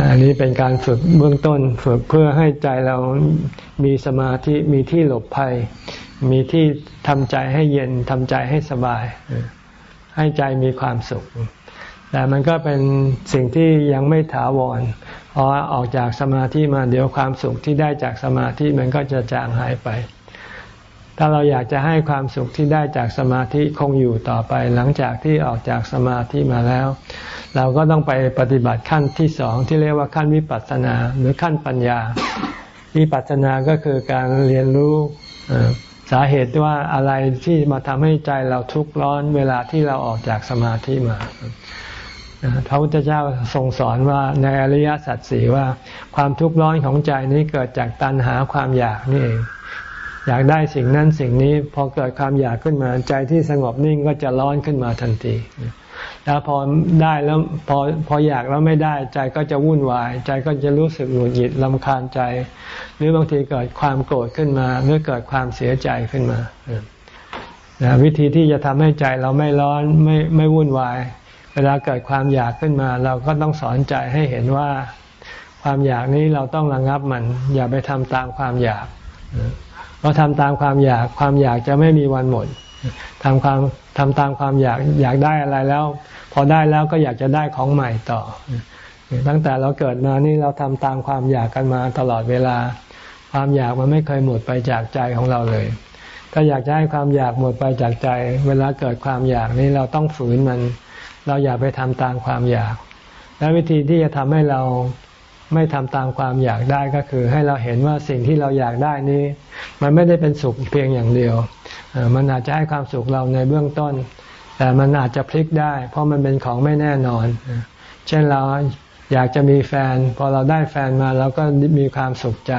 อันนี้เป็นการฝึกเบื้องต้นฝึกเพื่อให้ใจเรามีสมาธิมีที่หลบภัย มีที่ทำใจให้เย็นทำใจให้สบาย ให้ใจมีความสุข แต่มันก็เป็นสิ่งที่ยังไม่ถาวรพอออกจากสมาธิมาเดี๋ยวความสุขที่ได้จากสมาธิมันก็จะจางหายไป ถ้าเราอยากจะให้ความสุขที่ได้จากสมาธิคงอยู่ต่อไป หลังจากที่ออกจากสมาธิมาแล้ว เราก็ต้องไปปฏิบัติขั้นที่สองที่เรียกว่าขั้นวิปัสสนาหรือขั้นปัญญา วิปัสสนาก็คือการเรียนรู้สาเหตุว่าอะไรที่มาทำให้ใจเราทุกข์ร้อนเวลาที่เราออกจากสมาธิมาพระพุทธเจ้าทรงสอนว่าในอริยสัจสี่ว่า ความทุกข์ร้อนของใจนี้เกิดจากตัณหาความอยากนี่เอง อยากได้สิ่งนั้นสิ่งนี้พอเกิดความอยากขึ้นมาใจที่สงบนิ่งก็จะร้อนขึ้นมาทันทีแล้วพอได้แล้วพอพออยากแล้วไม่ได้ใจก็จะวุ่นวาย ใจก็จะรู้สึกหงุดหงิดลำคาญใจ หรือบางทีเกิดความโกรธขึ้นมาหรือเกิดความเสียใจขึ้นมาวิธีที่จะทำให้ใจเราไม่ร้อนไม่ไม่วุ่นวาย เวลาเกิดความอยากขึ้นมา เราก็ต้องสอนใจให้เห็นว่า ความอยากนี้เราต้องระงับมัน อย่าไปทำตามความอยาก เราทำตามความอยากความอยากจะไม่มีวันหมดทำความทำตามความอยากอยากได้อะไรแล้ว พอได้แล้วก็อยากจะได้ของใหม่ต่อ ตั้งแต่เราเกิดมานี่เราทำตามความอยากกันมาตลอดเวลา ความอยากมันไม่เคยหมดไปจากใจของเราเลย ถ้าอยากจะให้ความอยากหมดไปจากใจ เวลาเกิดความอยากนี้เราต้องฝืนมัน เราอย่าไปทำตามความอยาก และวิธีที่จะทำให้เรา ไม่ทำตามความอยากได้ก็คือ ให้เราเห็นว่าสิ่งที่เราอยากได้นี้ มันไม่ได้เป็นสุขเพียงอย่างเดียว มันอาจจะให้ความสุขเราในเบื้องต้น แต่มันอาจจะพลิกได้ เพราะมันเป็นของไม่แน่นอน เช่นเราอยากจะมีแฟน พอเราได้แฟนมาเราก็มีความสุขใจ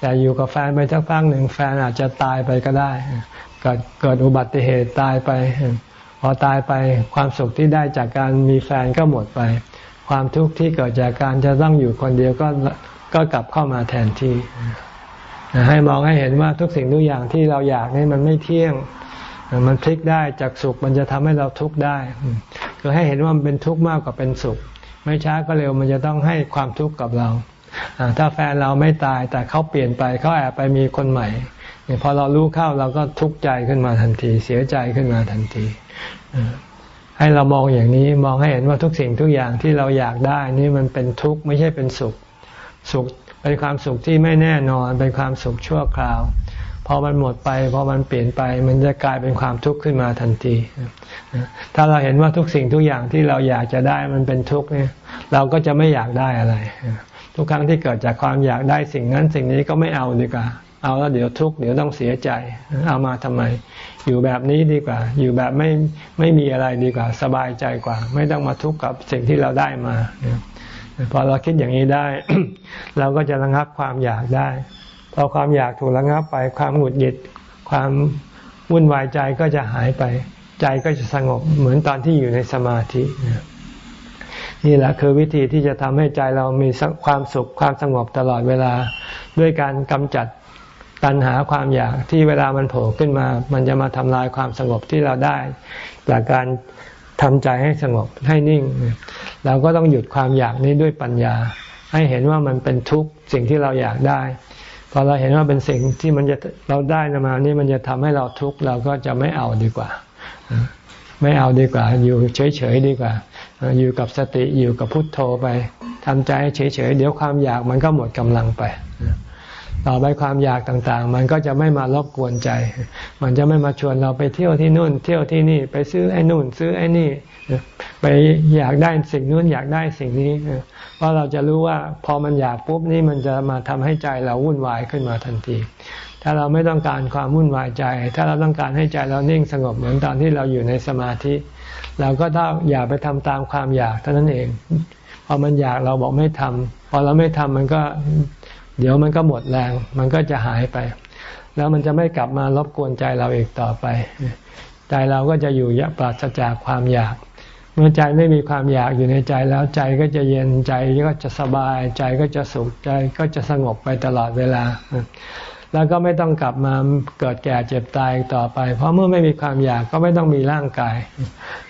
แต่อยู่กับแฟนไปสักพักหนึ่งแฟนอาจจะตายไปก็ได้ เกิดเกิดอุบัติเหตุตายไป พอตายไปความสุขที่ได้จากการมีแฟนก็หมดไป ความทุกข์ที่เกิดจากการจะต้องอยู่คนเดียวก็ก็กลับเข้ามาแทนที่ให้มองให้เห็นว่าทุกสิ่งทุกอย่างที่เราอยากนี่มันไม่เที่ยง มันพลิกได้จากสุขมันจะทำให้เราทุกข์ได้คือให้เห็นว่ามันเป็นทุกข์มากกว่าเป็นสุข ไม่ช้าก็เร็วมันจะต้องให้ความทุกข์กับเราถ้าแฟนเราไม่ตายแต่เขาเปลี่ยนไปเขาแอบไปมีคนใหม่พอเรารู้เข้าเราก็ทุกข์ใจขึ้นมาทันที เสียใจขึ้นมาทันที ให้เรามองอย่างนี้มองให้เห็นว่าทุกสิ่งทุกอย่างที่เราอยากได้นี่มันเป็นทุกข์ไม่ใช่เป็นสุข สุขเป็นความสุขที่ไม่แน่นอนเป็นความสุขชั่วคราว พอมันหมดไปพอมันเปลี่ยนไป มันจะกลายเป็นความทุกข์ขึ้นมาทันที ถ้าเราเห็นว่าทุกสิ่งทุกอย่างที่เราอยากจะได้มันเป็นทุกข์เนี่ยเราก็จะไม่อยากได้อะไร ทุกครั้งที่เกิดจากความอยากได้สิ่งนั้นสิ่งนี้ก็ไม่เอาดีกว่าเอาแล้วเดี๋ยวทุกข์เดี๋ยวต้องเสียใจเอามาทำไม อยู่แบบนี้ดีกว่า อยู่แบบไม่ไม่มีอะไรดีกว่า สบายใจกว่า ไม่ต้องมาทุกข์กับสิ่งที่เราได้มาพอเราคิดอย่างนี้ได้ เราก็จะระงับความอยากได้ พอความอยากถูกระงับไปความหงุดหงิด ความวุ่นวายใจก็จะหายไป ใจก็จะสงบเหมือนตอนที่อยู่ในสมาธินี่แหละคือวิธีที่จะทำให้ใจเรามีความสุขความสงบตลอดเวลา ด้วยการกำจัด ตัณหาความอยากที่เวลามันโผล่ขึ้นมา มันจะมาทำลายความสงบที่เราได้ จากการทำใจให้สงบให้นิ่ง เราก็ต้องหยุดความอยากนี้ด้วยปัญญา ให้เห็นว่ามันเป็นทุกข์สิ่งที่เราอยากได้พอเราเห็นว่าเป็นสิ่งที่มันจะเราได้มานี่มันจะทำให้เราทุกข์เราก็จะไม่เอาดีกว่า ไม่เอาดีกว่า อยู่เฉยๆดีกว่า อยู่กับสติอยู่กับพุทโธไปทำใจเฉยๆเดี๋ยวความอยากมันก็หมดกำลังไป ต่อไปความอยากต่างๆ มันก็จะไม่มารบกวนใจ มันจะไม่มาชวนเราไปเที่ยวที่นู่น เที่ยวที่นี่ไปซื้อไอ้นู่น ซื้อไอ้นี่ ไปอยากได้สิ่งนู้นอยากได้สิ่งนี้ เพราะเราจะรู้ว่าพอมันอยากปุ๊บนี่มันจะมาทำให้ใจเราวุ่นวายขึ้นมาทันที ถ้าเราไม่ต้องการความวุ่นวายใจ ถ้าเราต้องการให้ใจเรานิ่งสงบเหมือนตอนที่เราอยู่ในสมาธิ เราก็ต้องอย่าไปทำตามความอยากเท่านั้นเองพอมันอยากเราบอกไม่ทำพอเราไม่ทำมันก็ เดี๋ยวมันก็หมดแรง มันก็จะหายไป แล้วมันจะไม่กลับมารบกวนใจเราอีกต่อไป ใจเราก็จะอยู่ยะปราศจากความอยาก เมื่อใจไม่มีความอยากอยู่ในใจแล้วใจก็จะเย็นใจก็จะสบาย ใจก็จะสุขใจก็จะสงบไปตลอดเวลา แล้วก็ไม่ต้องกลับมาเกิดแก่เจ็บตายต่อไป เพราะเมื่อไม่มีความอยากก็ไม่ต้องมีร่างกาย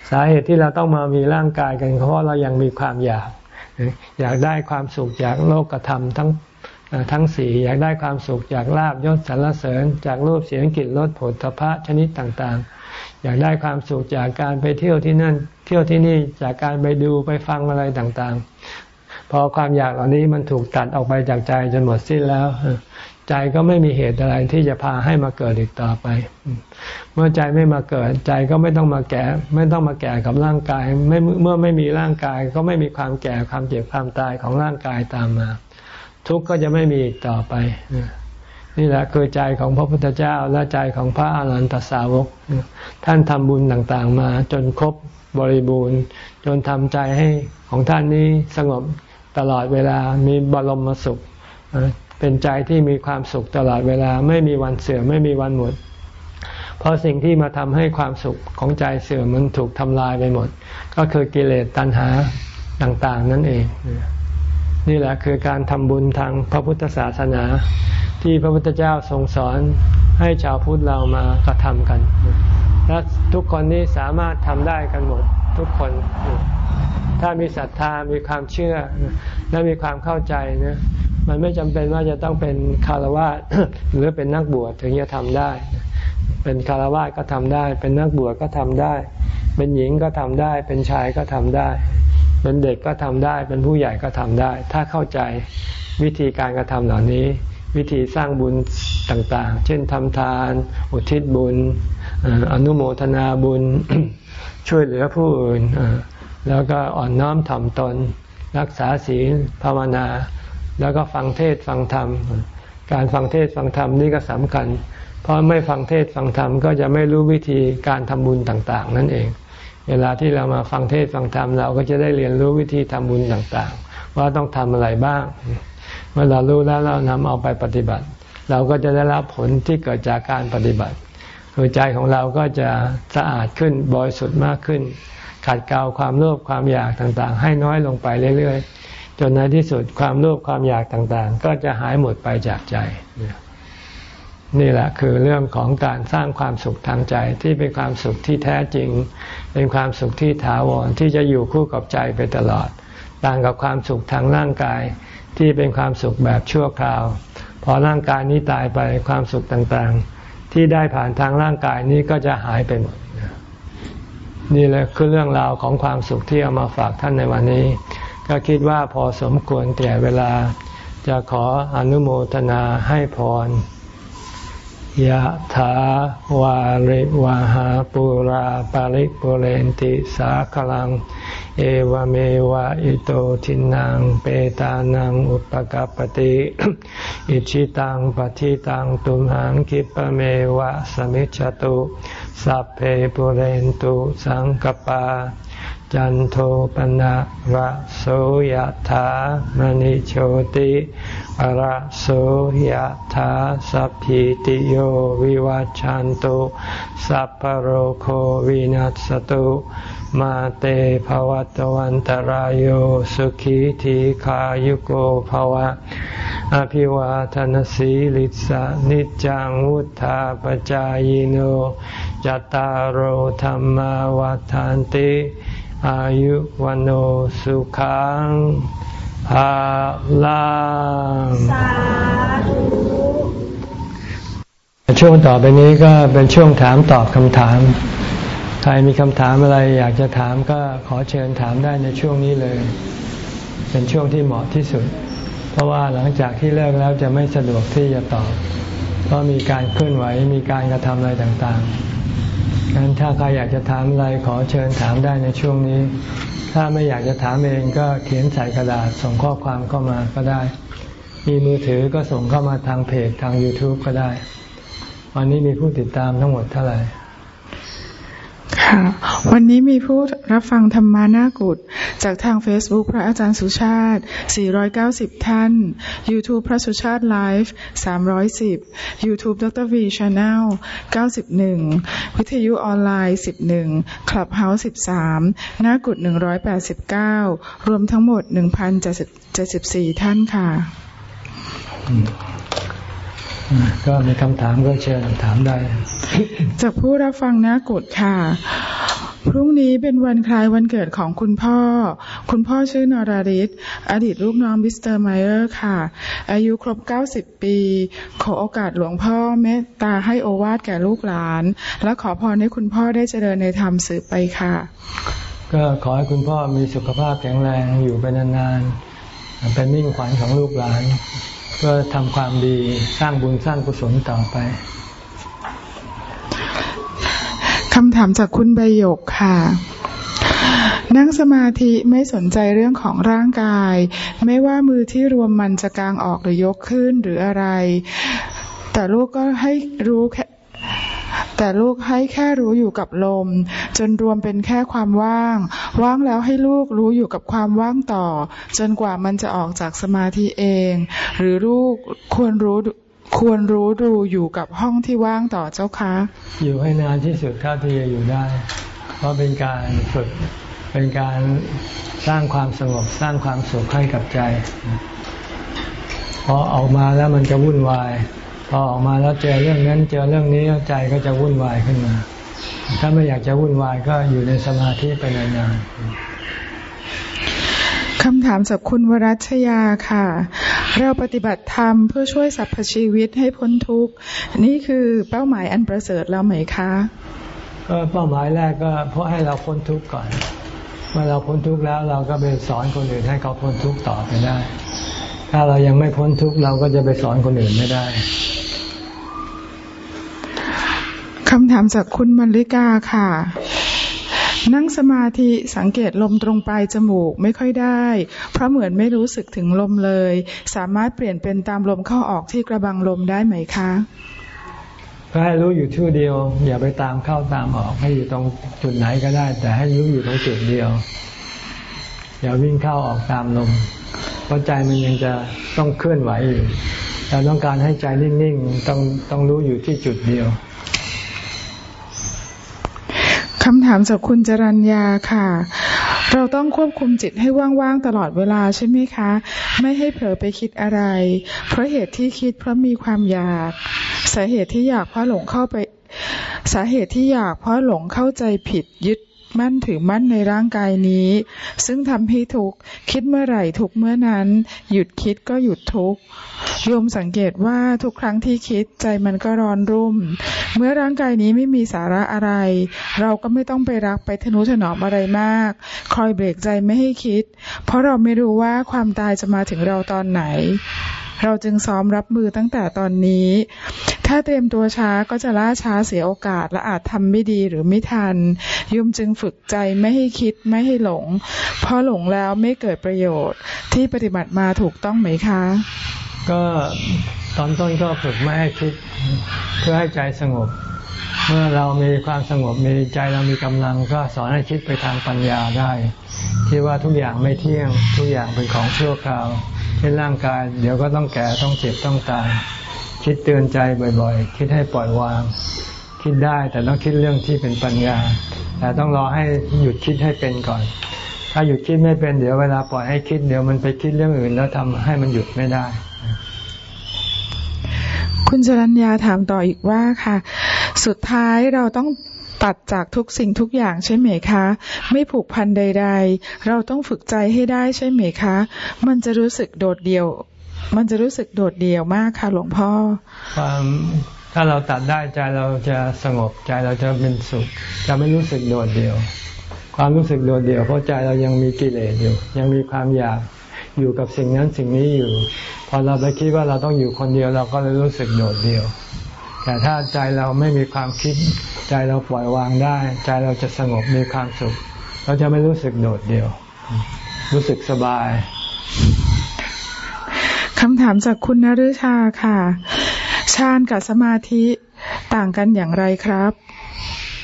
สาเหตุที่เราต้องมามีร่างกายกันเพราะเรายังมีความอยากอยากได้ความสุขจากโลกธรรมทั้ง ทั้งสี่อยากได้ความสุขจากลาบยศสรรเสริญ จากรูปเสียงกลิ่นรสผลตภะชนิดต่างๆ อยากได้ความสุขจากการไปเที่ยวที่นั่น เที่ยวที่นี่จากการไปดูไปฟังอะไรต่างๆ พอความอยากเหล่านี้มันถูกตัดออกไปจากใจจนหมดสิ้นแล้วใจก็ไม่มีเหตุอะไรที่จะพาให้มาเกิดอีกต่อไป เมื่อใจไม่มาเกิด ใจก็ไม่ต้องมาแก่ ไม่ต้องมาแก่กับร่างกายไม่เมื่อไม่มีร่างกาย ก็ไม่มีความแก่ความเจ็บความตายของร่างกายตามมา ทุกข์ก็จะไม่มีอีกต่อไป นี่แหละคือใจของพระพุทธเจ้าและใจของพระอาหารหันตสาวก ท่านทำบุญต่างๆ มาจนครบบริบูรณ์ จนทำใจให้ของท่านนี้สงบตลอดเวลามีบรมสุข เป็นใจที่มีความสุขตลอดเวลาไม่มีวันเสื่อมไม่มีวันหมดเพราะสิ่งที่มาทำให้ความสุขของใจเสื่อมมันถูกทำลายไปหมด ก็คือกิเลสตัณหาต่าง ๆ นั่นเอง นี่แหละคือการทำบุญทางพระพุทธศาสนา ที่พระพุทธเจ้าทรงสอนให้ชาวพุทธเรามากระทำกัน และทุกคนนี้สามารถทำได้กันหมดทุกคน ถ้ามีศรัทธามีความเชื่อ และมีความเข้าใจนะมันไม่จำเป็นว่าจะต้องเป็นคารวะหรือเป็นนักบวชถึงจะทำได้ เป็นคารวะก็ทำได้ เป็นนักบวชก็ทำได้ เป็นหญิงก็ทำได้ เป็นชายก็ทำได้ เป็นเด็กก็ทำได้ เป็นผู้ใหญ่ก็ทำได้ ถ้าเข้าใจวิธีการกระทำเหล่านี้ วิธีสร้างบุญต่างๆ เช่นทำทาน อุทิศบุญ อนุโมทนาบุญ ช่วยเหลือผู้อื่น แล้วก็อ่อนน้อมถ่อมตน รักษาศีลภาวนา แล้วก็ฟังเทศฟังธรรม การฟังเทศฟังธรรมนี่ก็สำคัญ เพราะไม่ฟังเทศฟังธรรมก็จะไม่รู้วิธีการทำบุญต่างๆ นั่นเอง เวลาที่เรามาฟังเทศฟังธรรมเราก็จะได้เรียนรู้วิธีทำบุญต่างๆ ว่าต้องทำอะไรบ้าง เมื่อเรารู้แล้วเรานำเอาไปปฏิบัติ เราก็จะได้รับผลที่เกิดจากการปฏิบัติคือใจของเราก็จะสะอาดขึ้นบริสุทธิ์มากขึ้น ขัดเกลาความโลภความอยากต่างๆ ให้น้อยลงไปเรื่อยๆ จนในที่สุดความโลภความอยากต่างๆ ก็จะหายหมดไปจากใจ นี่แหละคือเรื่องของการสร้างความสุขทางใจที่เป็นความสุขที่แท้จริง เป็นความสุขที่ถาวรที่จะอยู่คู่กับใจไปตลอด ต่างกับความสุขทางร่างกายที่เป็นความสุขแบบชั่วคราว พอร่างกายนี้ตายไปความสุขต่างๆ ที่ได้ผ่านทางร่างกายนี้ก็จะหายไปหมดนี่แหละคือเรื่องราวของความสุขที่เอามาฝากท่านในวันนี้ ก็คิดว่าพอสมควรแก่เวลา จะขออนุโมทนาให้พร ยะถาวาริวาหาปุราปาริปุเรนติสาคลัง เอวเมวะอิโตทินังเปตานังอุปกปติอิชิตังปฏิตังตุมหังคิปเมวะสมิจฉตุสัพเพปุเรนตุสังกปา จันโทปนะระโสยธามณิโชติระโสยธาสัพพิติโยวิวัจจันตุสัพพโรโควินัสตุมาเตภวัตวันตารโยสุขีทีขายุโกภวะ อภิวาทนสีลิสานิจังวุธาปจายโนจตารโธรรมวาทานติ อายุวันโอสุขังภาลังช่วงต่อไปนี้ก็เป็นช่วงถามตอบคำถาม ใครมีคำถามอะไรอยากจะถามก็ขอเชิญถามได้ในช่วงนี้เลย เป็นช่วงที่เหมาะที่สุด เพราะว่าหลังจากที่เลิกแล้วจะไม่สะดวกที่จะตอบ เพราะมีการเคลื่อนไหวมีการกระทำอะไรต่างๆ งั้นถ้าใครอยากจะถามอะไรขอเชิญถามได้ในช่วงนี้ ถ้าไม่อยากจะถามเองก็เขียนใส่กระดาษส่งข้อความเข้ามาก็ได้ มีมือถือก็ส่งเข้ามาทางเพจทาง YouTube ก็ได้ วันนี้มีผู้ติดตามทั้งหมดเท่าไหร่ ค่ะ วันนี้มีผู้รับฟังธรรมานากุฏจากทาง Facebook พระอาจารย์สุชาติ 490 ท่าน YouTube พระสุชาติไลฟ์310 YouTube ดร V Channel 91 วิทยุออนไลน์ 11 Clubhouse 13 หน้ากุฏิ 189 รวมทั้งหมด 1,074 ท่านค่ะ ก็มีคำถามก็เชิญถามได้ จากผู้รับฟังนะกดค่ะ พรุ่งนี้เป็นวันคล้ายวันเกิดของคุณพ่อ คุณพ่อชื่อนราริศอดีตลูกน้องมิสเตอร์ไมเออร์ค่ะ อายุครบ 90 ปี ขอโอกาสหลวงพ่อเมตตาให้โอวาทแก่ลูกหลาน และขอพรให้คุณพ่อได้เจริญในธรรมสืบไปค่ะ ก็ขอให้คุณพ่อมีสุขภาพแข็งแรงอยู่ไปนานๆเป็นมิ่งขวัญของลูกหลาน เพื่อทำความดีสร้างบุญสร้างกุศลต่อไปคำถามจากคุณใบยกค่ะ นั่งสมาธิไม่สนใจเรื่องของร่างกาย ไม่ว่ามือที่รวมมันจะกางออกหรือยกขึ้นหรืออะไร แต่ลูกก็ให้รู้ แต่ลูกให้แค่รู้อยู่กับลม จนรวมเป็นแค่ความว่าง ว่างแล้วให้ลูกรู้อยู่กับความว่างต่อ จนกว่ามันจะออกจากสมาธิเอง หรือลูกควรรู้ควรรู้ดูอยู่กับห้องที่ว่างต่อเจ้าคะ อยู่ให้นานที่สุดเท่าที่จะอยู่ได้ เพราะเป็นการฝึกเป็นการสร้างความสงบสร้างความสุขให้กับใจพอออกมาแล้วมันจะวุ่นวาย พอออกมาแล้วเจอเรื่องนั้นเจอเรื่องนี้ใจก็จะวุ่นวายขึ้นมา ถ้าไม่อยากจะวุ่นวายก็อยู่ในสมาธิไปนานๆคำถามจากคุณวรัชยาค่ะ เราปฏิบัติธรรมเพื่อช่วยสรรพชีวิตให้พ้นทุกข์ นี่คือเป้าหมายอันประเสริฐแล้วไหมคะก็เป้าหมายแรกก็เพราะให้เราพ้นทุกข์ก่อนเมื่อเราพ้นทุกข์แล้วเราก็ไปสอนคนอื่นให้เขาพ้นทุกข์ต่อไปได้ ถ้าเรายังไม่พ้นทุกข์เราก็จะไปสอนคนอื่นไม่ได้ คำถามจากคุณมริกาค่ะ นั่งสมาธิสังเกตลมตรงปลายจมูกไม่ค่อยได้ เพราะเหมือนไม่รู้สึกถึงลมเลย สามารถเปลี่ยนเป็นตามลมเข้าออกที่กระบังลมได้ไหมคะก็ให้รู้อยู่ที่เดียว อย่าไปตามเข้าตามออก ให้อยู่ตรงจุดไหนก็ได้ แต่ให้รู้อยู่ตรงจุดเดียว อย่าวิ่งเข้าออกตามลมเพราะใจมันยังจะต้องเคลื่อนไหวอยู่เราต้องการให้ใจนิ่งๆต้องต้องรู้อยู่ที่จุดเดียว คำถามจากคุณจรัญญาค่ะ เราต้องควบคุมจิตให้ว่างๆตลอดเวลาใช่ไหมคะ ไม่ให้เผลอไปคิดอะไร เพราะเหตุที่คิดเพราะมีความอยาก สาเหตุที่อยากเพราะหลงเข้าไป สาเหตุที่อยากเพราะหลงเข้าใจผิดยึด มั่นถือมั่นในร่างกายนี้ ซึ่งทำให้ทุกข์คิดเมื่อไหร่ทุกเมื่อนั้น หยุดคิดก็หยุดทุกข์โยมสังเกตว่าทุกครั้งที่คิดใจมันก็ร้อนรุ่ม เมื่อร่างกายนี้ไม่มีสาระอะไร เราก็ไม่ต้องไปรักไปทนุถนอมอะไรมาก คอยเบรกใจไม่ให้คิด เพราะเราไม่รู้ว่าความตายจะมาถึงเราตอนไหนเราจึงซ้อมรับมือตั้งแต่ตอนนี้ ถ้าเตรียมตัวช้าก็จะล่าช้าเสียโอกาสและอาจทำไม่ดีหรือไม่ทัน ยุมจึงฝึกใจไม่ให้คิดไม่ให้หลง เพราะหลงแล้วไม่เกิดประโยชน์ ที่ปฏิบัติมาถูกต้องไหมคะ ก็ตอนต้นก็ฝึกไม่ให้คิดเพื่อให้ใจสงบ เมื่อเรามีความสงบมีใจเรามีกำลังก็สอนให้คิดไปทางปัญญาได้คิดว่าทุกอย่างไม่เที่ยงทุกอย่างเป็นของชั่วคราวเช่นร่างกาย เดี๋ยวก็ต้องแก่ต้องเจ็บต้องตาย คิดเตือนใจบ่อยๆ คิดให้ปล่อยวาง คิดได้แต่ต้องคิดเรื่องที่เป็นปัญญา แต่ต้องรอให้หยุดคิดให้เป็นก่อน ถ้าหยุดคิดไม่เป็นเดี๋ยวเวลาปล่อยให้คิดเดี๋ยวมันไปคิดเรื่องอื่น แล้วทำให้มันหยุดไม่ได้ คุณจรัญญาถามต่ออีกว่าค่ะ สุดท้ายเราต้องตัดจากทุกสิ่งทุกอย่างใช่ไหมคะ ไม่ผูกพันใด ๆ เราต้องฝึกใจให้ได้ใช่ไหมคะ มันจะรู้สึกโดดเดี่ยว มันจะรู้สึกโดดเดี่ยวมากค่ะหลวงพ่อ ความถ้าเราตัดได้ใจเราจะสงบใจเราจะเป็นสุข จะไม่รู้สึกโดดเดี่ยว ความรู้สึกโดดเดี่ยวเพราะใจเรายังมีกิเลสอยู่ ยังมีความอยากอยู่กับสิ่งนั้นสิ่งนี้อยู่ พอเราไปคิดว่าเราต้องอยู่คนเดียวเราก็เลยรู้สึกโดดเดี่ยว แต่ถ้าใจเราไม่มีความคิด ใจเราปล่อยวางได้ ใจเราจะสงบมีความสุข เราจะไม่รู้สึกโดดเดี่ยว รู้สึกสบาย คำถามจากคุณนฤชาค่ะ ฌานกับสมาธิต่างกันอย่างไรครับ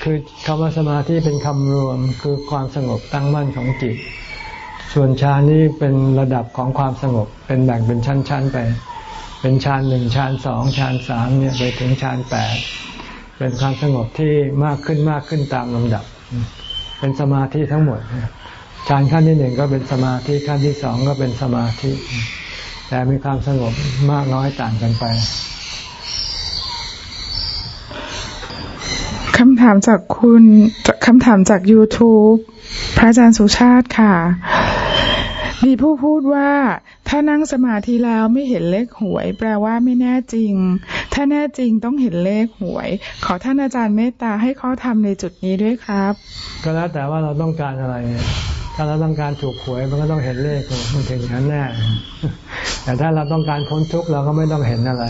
คือคำว่าสมาธิเป็นคำรวมคือความสงบตั้งมั่นของจิต ส่วนฌานนี้เป็นระดับของความสงบ เป็นแบ่งเป็นชั้น ๆ ไป เป็นฌานหนึ่งฌานสองฌานสามเนี่ยไปถึงฌานแปดเป็นความสงบที่มากขึ้นมากขึ้นตามลำดับ เป็นสมาธิทั้งหมดฌานขั้นที่หนึ่งก็เป็นสมาธิขั้นที่สองก็เป็นสมาธิ แต่มีความสงบมากน้อยต่างกันไปคำถามจากคุณคำถามจาก YouTube พระอาจารย์สุชาติค่ะ มีผู้พูดว่า ถ้านั่งสมาธิแล้วไม่เห็นเลขหวย แปลว่าไม่แน่จริง ถ้าแน่จริงต้องเห็นเลขหวย ขอท่านอาจารย์เมตตาให้ข้อธรรมในจุดนี้ด้วยครับ ก็แล้วแต่ว่าเราต้องการอะไร ถ้าเราต้องการถูกหวยมันก็ต้องเห็นเลขมันถึงนั้นแน่แต่ถ้าเราต้องการพ้นทุกข์เราก็ไม่ต้องเห็นอะไร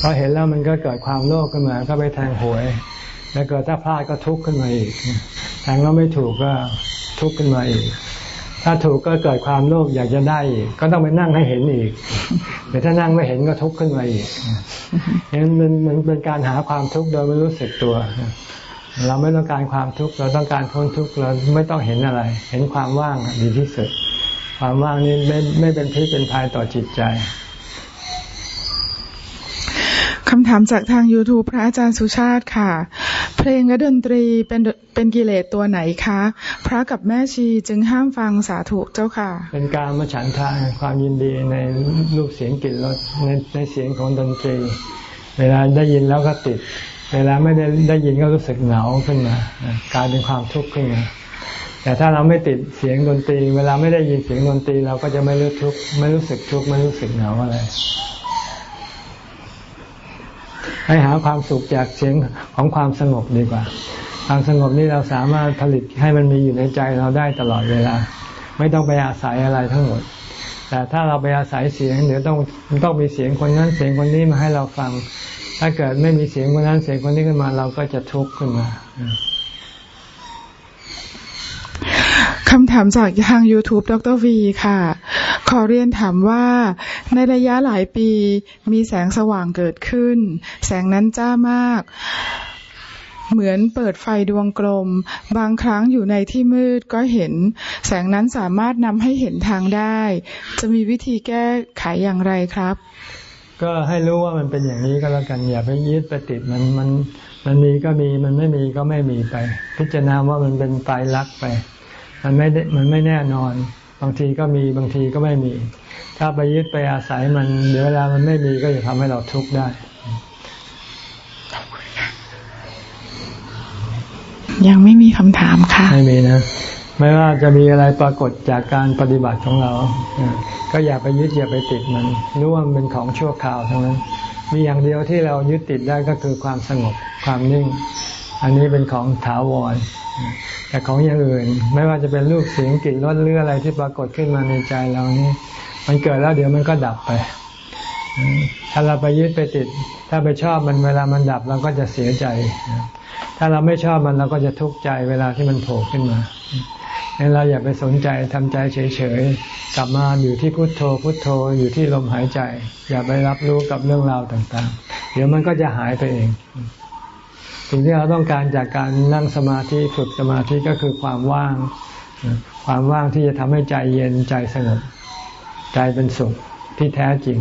พอเห็นแล้วมันก็เกิดความโลภขึ้นมา ก็ไปแทงหวย แล้วเกิดถ้าพลาดก็ทุกข์ขึ้นมาอีกแทงแล้วไม่ถูกก็ทุกข์ขึ้นมาอีก ถ้าถูกก็เกิดความโลภอยากจะได้อีก ก็ต้องไปนั่งให้เห็นอีกแต่ถ้านั่งไม่เห็นก็ทุกข์ขึ้นมาอีกนั้นมันมันเป็นการหาความทุกข์โดยไม่รู้สึกตัว เราไม่ต้องการความทุกข์เราต้องการพ้นทุกข์เราไม่ต้องเห็นอะไร เห็นความว่างดีที่สุด ความว่างนี้ไม่ไม่เป็นพิษเป็นภัยต่อจิตใจคำถามจากทาง YouTube พระอาจารย์สุชาติค่ะ เพลงและดนตรีเป็นเป็นกิเลสตัวไหนคะ พระกับแม่ชีจึงห้ามฟังสาธุเจ้าค่ะ เป็นการมาฉันทางความยินดีในรูปเสียงกลิ่นรสในในเสียงของดนตรี เวลาได้ยินแล้วก็ติด เวลาไม่ได้ได้ยินก็รู้สึกเหงาขึ้นมากลายเป็นความทุกข์ขึ้นมาแต่ถ้าเราไม่ติดเสียงดนตรี เวลาไม่ได้ยินเสียงดนตรีเราก็จะไม่รู้ทุกข์ไม่รู้สึกทุกข์ไม่รู้สึกเหงาอะไรให้หาความสุขจากเสียงของความสงบดีกว่า ความสงบนี้เราสามารถผลิตให้มันมีอยู่ในใจเราได้ตลอดเวลา ไม่ต้องไปอาศัยอะไรทั้งหมด แต่ถ้าเราไปอาศัยเสียงเดี๋ยวต้องต้องมีเสียงคนนั้นเสียงคนนี้มาให้เราฟัง ถ้าเกิดไม่มีเสียงคนนั้นเสียงคนนี้ขึ้นมาเราก็จะทุกข์ขึ้นมาคำถามจากทาง YouTube ดรวีค่ะ ขอเรียนถามว่า ในระยะหลายปีมีแสงสว่างเกิดขึ้น แสงนั้นจ้ามาก เหมือนเปิดไฟดวงกลม บางครั้งอยู่ในที่มืดก็เห็น แสงนั้นสามารถนำให้เห็นทางได้ จะมีวิธีแก้ไขอย่างไรครับ ก็ให้รู้ว่ามันเป็นอย่างนี้ก็แล้วกันอย่าไปยึดไปติดมันมันมันมีก็มีมันไม่มีก็ไม่มีไป พิจารณาว่ามันเป็นตายรักไป มันไม่มันไม่แน่นอน บางทีก็มีบางทีก็ไม่มี ถ้าไปยึดไปอาศัยมันเดี๋ยวเวลามันไม่มีก็จะทำให้เราทุกข์ได้ยังไม่มีคำถามค่ะ ไม่มีนะ ไม่ว่าจะมีอะไรปรากฏจากการปฏิบัติของเรา ก็อย่าไปยึดอย่าไปติดมันรู้ว่ามันเป็นของชั่วคราวทั้งนั้น มีอย่างเดียวที่เรายึดติดได้ก็คือความสงบความนิ่ง อันนี้เป็นของถาวร แต่ของอย่างอื่น ไม่ว่าจะเป็นรูปเสียงกลิ่นรสเรืออะไรที่ปรากฏขึ้นมาในใจเรานี่มันเกิดแล้วเดี๋ยวมันก็ดับไป ถ้าเราไปยึดไปติด ถ้าไปชอบมันเวลามันดับเราก็จะเสียใจ ถ้าเราไม่ชอบมันเราก็จะทุกข์ใจเวลาที่มันโผล่ขึ้นมา งั้นเราอย่าไปสนใจทำใจเฉยๆ กลับมาอยู่ที่พุทโธพุทโธอยู่ที่ลมหายใจ อย่าไปรับรู้กับเรื่องราวต่างๆ เดี๋ยวมันก็จะหายไปเอง สิ่งที่เราต้องการจากการนั่งสมาธิฝึกสมาธิก็คือความว่าง ความว่างที่จะทำให้ใจเย็นใจสงบใจเป็นสุขที่แท้จริง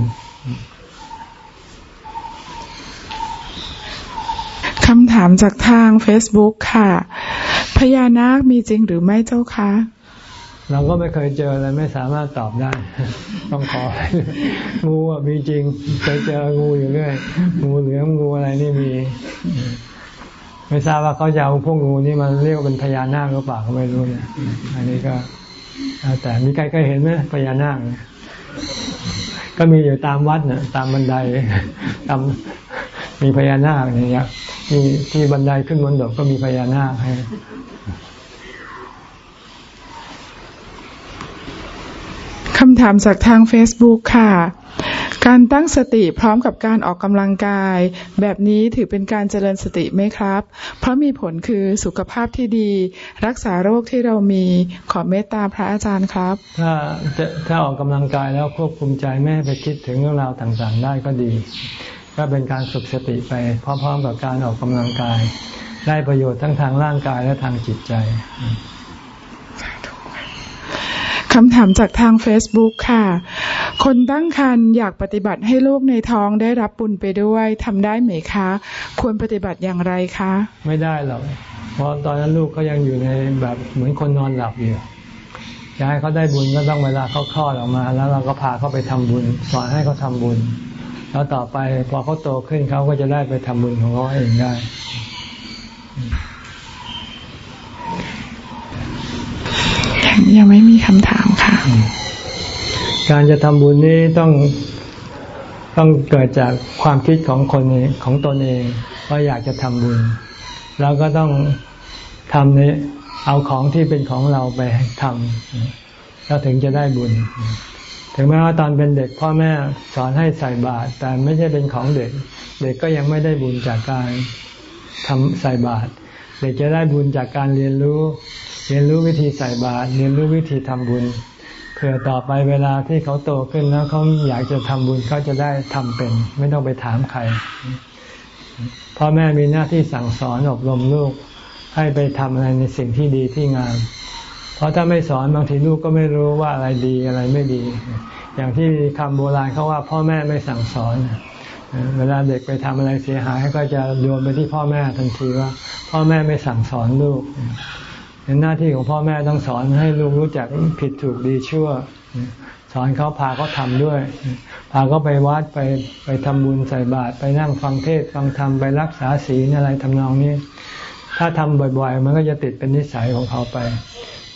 คำถามจากทาง Facebook ค่ะ พญานาคมีจริงหรือไม่เจ้าคะ เราก็ไม่เคยเจอเลยไม่สามารถตอบได้ ต้องขอ งูอะมีจริงเคยเจองูอยู่เรื่อยงูเหลือมงูอะไรนี่มี ไม่ทราบว่าเขาจะเอาพวกงูนี่มาเรียกเป็นพญานาคหรือเปล่าก็ไม่รู้นะอันนี้ก็แต่มีใครเคยเห็นไหมพญานาคก็มีอยู่ตามวัดนะตามบันไดตามมีพญานาคอย่างเงี้ยมีที่บันไดขึ้นบนดกก็มีพญานาคให้ำถามจากทาง Facebook ค่ะ การตั้งสติพร้อมกับการออกกำลังกาย แบบนี้ถือเป็นการเจริญสติไหมครับ เพราะมีผลคือสุขภาพที่ดี รักษาโรคที่เรามีขอเมตตาพระอาจารย์ครับ ถ้าถ้าออกกำลังกายแล้วควบคุมใจไม่ไปคิดถึงเรื่องราวต่างๆ ได้ก็ดี ก็เป็นการฝึกสติไปพร้อมๆกับการออกกำลังกาย ได้ประโยชน์ทั้งทางร่างกายและทางจิตใจ คำถามจากทาง Facebook ค่ะ คนตั้งครรภ์อยากปฏิบัติให้ลูกในท้องได้รับบุญไปด้วยทำได้ไหมคะ ควรปฏิบัติอย่างไรคะ ไม่ได้หรอกเพราะตอนนั้นลูกเขายังอยู่ในแบบเหมือนคนนอนหลับอยู่อยากให้เขาได้บุญก็ต้องเวลาเขาคลอดออกมา แล้วเราก็พาเขาไปทำบุญสอนให้เขาทาบุญ แล้วต่อไปพอเขาโตขึ้นเขาก็จะได้ไปทำบุญของเขาเองได้ ยังไม่มีคำถามค่ะ การจะทำบุญนี้ต้องต้องเกิดจากความคิดของคนของตนเองว่าอยากจะทำบุญ แล้วก็ต้องทำนี้เอาของที่เป็นของเราไปทำแล้วถึงจะได้บุญ ถึงแม้ว่าตอนเป็นเด็กพ่อแม่สอนให้ใส่บาตรแต่ไม่ใช่เป็นของเด็ก เด็กก็ยังไม่ได้บุญจากการทำใส่บาตรเด็กจะได้บุญจากการเรียนรู้ เรียนรู้วิธีใส่บาตรเรียนรู้วิธีทำบุญเพื่อต่อไปเวลาที่เขาโตขึ้นแล้วเขาอยากจะทำบุญเขาจะได้ทำเป็น ไม่ต้องไปถามใครพ่อแม่มีหน้าที่สั่งสอนอบรมลูก ให้ไปทำอะไรในสิ่งที่ดีที่งาม เพราะถ้าไม่สอนบางทีลูกก็ไม่รู้ว่าอะไรดีอะไรไม่ดี อย่างที่คำโบราณเขาว่า พ่อแม่ไม่สั่งสอนเวลาเด็กไปทำอะไรเสียหายก็จะโยนไปที่พ่อแม่ทันทีว่า พ่อแม่ไม่สั่งสอนลูก หน้าที่ของพ่อแม่ต้องสอนให้ลูกรู้จักผิดถูกดีชั่ว สอนเขาพาเขาทาด้วย พาเขาไปวัดไปไปทำบุญใส่บาตรไปนั่งฟังเทศฟังธรรมไปรักษาศีลอะไรทำนองนี้ ถ้าทำบ่อยๆ มันก็จะติดเป็นนิสัยของเขาไป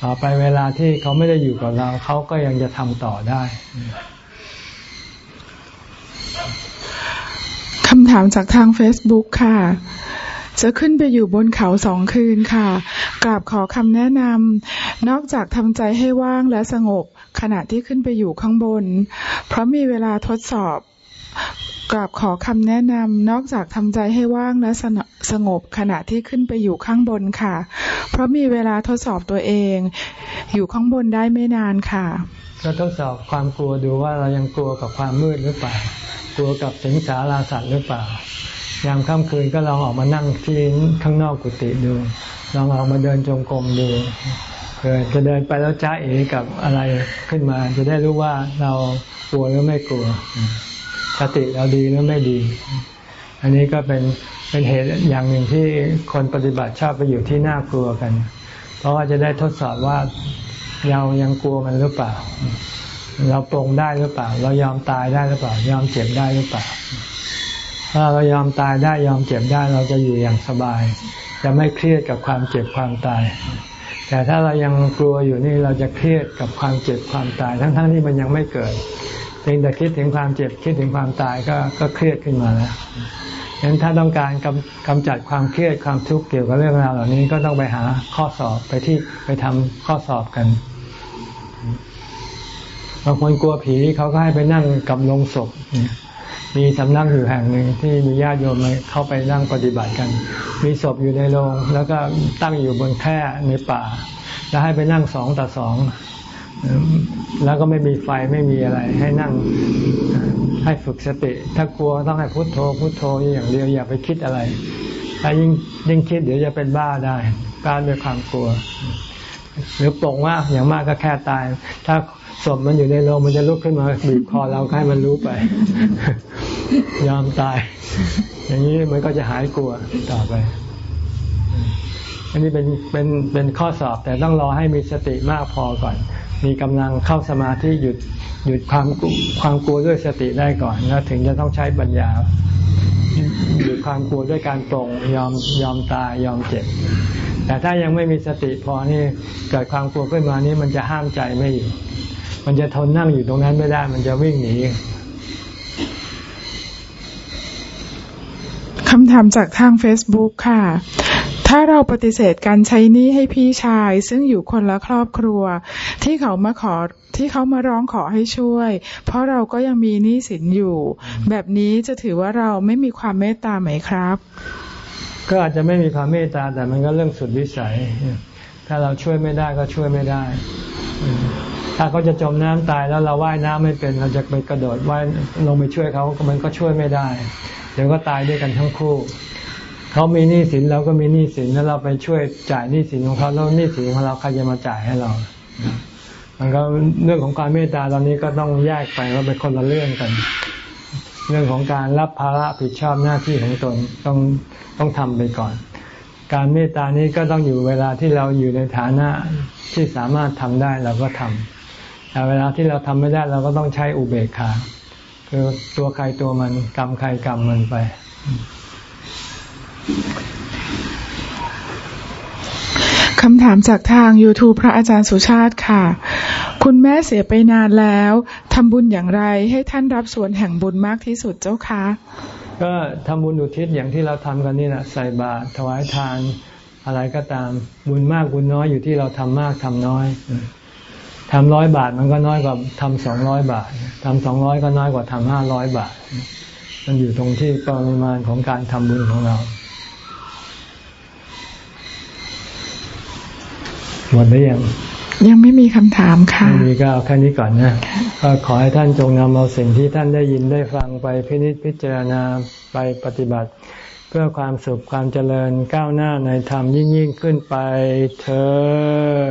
ต่อไปเวลาที่เขาไม่ได้อยู่กับเรา เขาก็ยังจะทำต่อได้คำถามจากทาง Facebook ค่ะ จะขึ้นไปอยู่บนเขาสองคืนค่ะ กราบขอคำแนะนำนอกจากทำใจให้ว่างและสงบขณะที่ขึ้นไปอยู่ข้างบน เพราะมีเวลาทดสอบกราบขอคำแนะนำนอกจากทำใจให้ว่างและสงบขณะที่ขึ้นไปอยู่ข้างบนค่ะ เพราะมีเวลาทดสอบตัวเอง อยู่ข้างบนได้ไม่นานค่ะก็ทดสอบความกลัวดูว่าเรายังกลัวกับความมืดหรือเปล่ากลัวกับสิงสาราสัตว์หรือเปล่า ยามค่ำคืนก็ลองออกมานั่งที่ข้างนอกกุฏิดู ลองออกมาเดินจงกรมดูเผื่อจะเดินไปแล้วจ้าเอกับอะไรขึ้นมา จะได้รู้ว่าเรากลัวหรือไม่กลัว สติเราดีหรือไม่ดี อันนี้ก็เป็นเป็นเหตุอย่างหนึ่งที่คนปฏิบัติชอบไปอยู่ที่น่ากลัวกัน เพราะว่าจะได้ทดสอบว่าเรายังกลัวมันหรือเปล่า เราปรงได้หรือเปล่า เรายอมตายได้หรือเปล่า ยอมเจ็บได้หรือเปล่า ถ้าเรายอมตายได้ยอมเจ็บได้เราจะอยู่อย่างสบาย จะไม่เครียดกับความเจ็บความตาย แต่ถ้าเรายังกลัวอยู่นี่เราจะเครียดกับความเจ็บความตาย ทั้งๆทที่มันยังไม่เกิดเพียงแต่คิดถึงความเจ็บคิดถึงความตายก็ก็เครียดขึ้นมาแล้วฉะนั้นถ้าต้องการกำกำจัดความเครียดความทุกข์เกี่ยวกับเรื่องราวเหล่านี้ก็ต้องไปหาข้อสอบไปที่ไปทำข้อสอบกันบางคนกลัวผีเขาก็ให้ไปนั่งกับลงศพ มีสำนักอยู่แห่งหนึ่งที่มีญาติโยมเข้าไปนั่งปฏิบัติกัน มีศพอยู่ในโรงแล้วก็ตั้งอยู่บนแคร่ในป่า แล้วให้ไปนั่งสองต่อสองแล้วก็ไม่มีไฟไม่มีอะไร ให้นั่งให้ฝึกสติ ถ้ากลัวต้องให้พุโทโธพุโทโธอย่างเดียวอย่าไปคิดอะไรถ้ายิ่งยิ่งคิดเดี๋ยวจะเป็นบ้าได้การด้วยความกลัว หรือปลงว่าอย่างมากก็แค่ตาย ถ้า ศพมันอยู่ในโรงมันจะลุกขึ้นมาบีบคอเราให้มันรู้ไป ยอมตาย อย่างนี้มันก็จะหายกลัวต่อไป อันนี้เป็นเป็นเป็นข้อสอบแต่ต้องรอให้มีสติมากพอก่อน มีกำลังเข้าสมาธิหยุดหยุดความความกลัวด้วยสติได้ก่อนแล้วถึงจะต้องใช้ปัญญาหยุดความกลัวด้วยการตรงยอมยอมตายยอมเจ็บแต่ถ้ายังไม่มีสติพอนี่เกิดความกลัวขึ้นมานี่มันจะห้ามใจไม่อยู่ มันจะทนนั่งอยู่ตรงนั้นไม่ได้ มันจะวิ่งหนีคำถามจากทาง Facebook ค่ะ ถ้าเราปฏิเสธการใช้หนี้ให้พี่ชาย ซึ่งอยู่คนละครอบครัว ที่เขามาขอที่เขามาร้องขอให้ช่วย เพราะเราก็ยังมีหนี้สินอยู่ แบบนี้จะถือว่าเราไม่มีความเมตตาไหมครับ ก็อาจจะไม่มีความเมตตาแต่มันก็เรื่องสุดวิสัย ถ้าเราช่วยไม่ได้ก็ช่วยไม่ได้ ถ้าเขาจะจมน้ำตายแล้วเราว่ายน้ำไม่เป็น เราจะไปกระโดดว่ายลงไปช่วยเขามันก็ช่วยไม่ได้ เดี๋ยวก็ตายด้วยกันทั้งคู่เขามีหนี้สินเราก็มีหนี้สินแล้วเราไปช่วยจ่ายหนี้สินของเขาแล้วหนี้สินของเราใครจะมาจ่ายให้เรา มันก็เรื่องของการเมตตาตอนนี้ก็ต้องแยกไปว่าเป็นคนละเรื่องกัน เรื่องของการรับภาระผิดชอบหน้าที่ของตนต้องต้องทำไปก่อน การเมตตานี้ก็ต้องอยู่เวลาที่เราอยู่ในฐานะที่สามารถทำได้เราก็ทำ แต่เวลาที่เราทำไม่ได้เราก็ต้องใช้อุเบกขาคือตัวใครตัวมันกรรมใครกรรมมันไป คำถามจากทาง YouTube พระอาจารย์สุชาติค่ะ คุณแม่เสียไปนานแล้วทำบุญอย่างไรให้ท่านรับส่วนแห่งบุญมากที่สุดเจ้าคะ ก็ทำบุญอุทิศอย่างที่เราทำกันนี่แหละใส่บาตรถวายทานอะไรก็ตามบุญมากบุญน้อยอยู่ที่เราทำมากทำน้อย ทำร้อยบาทมันก็น้อยกว่าทำสองร้อยบาททำสองร้อยก็น้อยกว่าทำห้าร้อยบาท มันอยู่ตรงที่ปริมาณของการทำบุญของเราหมดหรือยังยังไม่มีคำถามค่ะไม่มีก็เอาแค่นี้ก่อนนะก็ขอให้ท่านจงนำเอาสิ่งที่ท่านได้ยินได้ฟังไปพินิจพิจารณาไปปฏิบัติ เพื่อความสุขความเจริญก้าวหน้าในธรรมยิ่งยิ่งขึ้นไปเธอ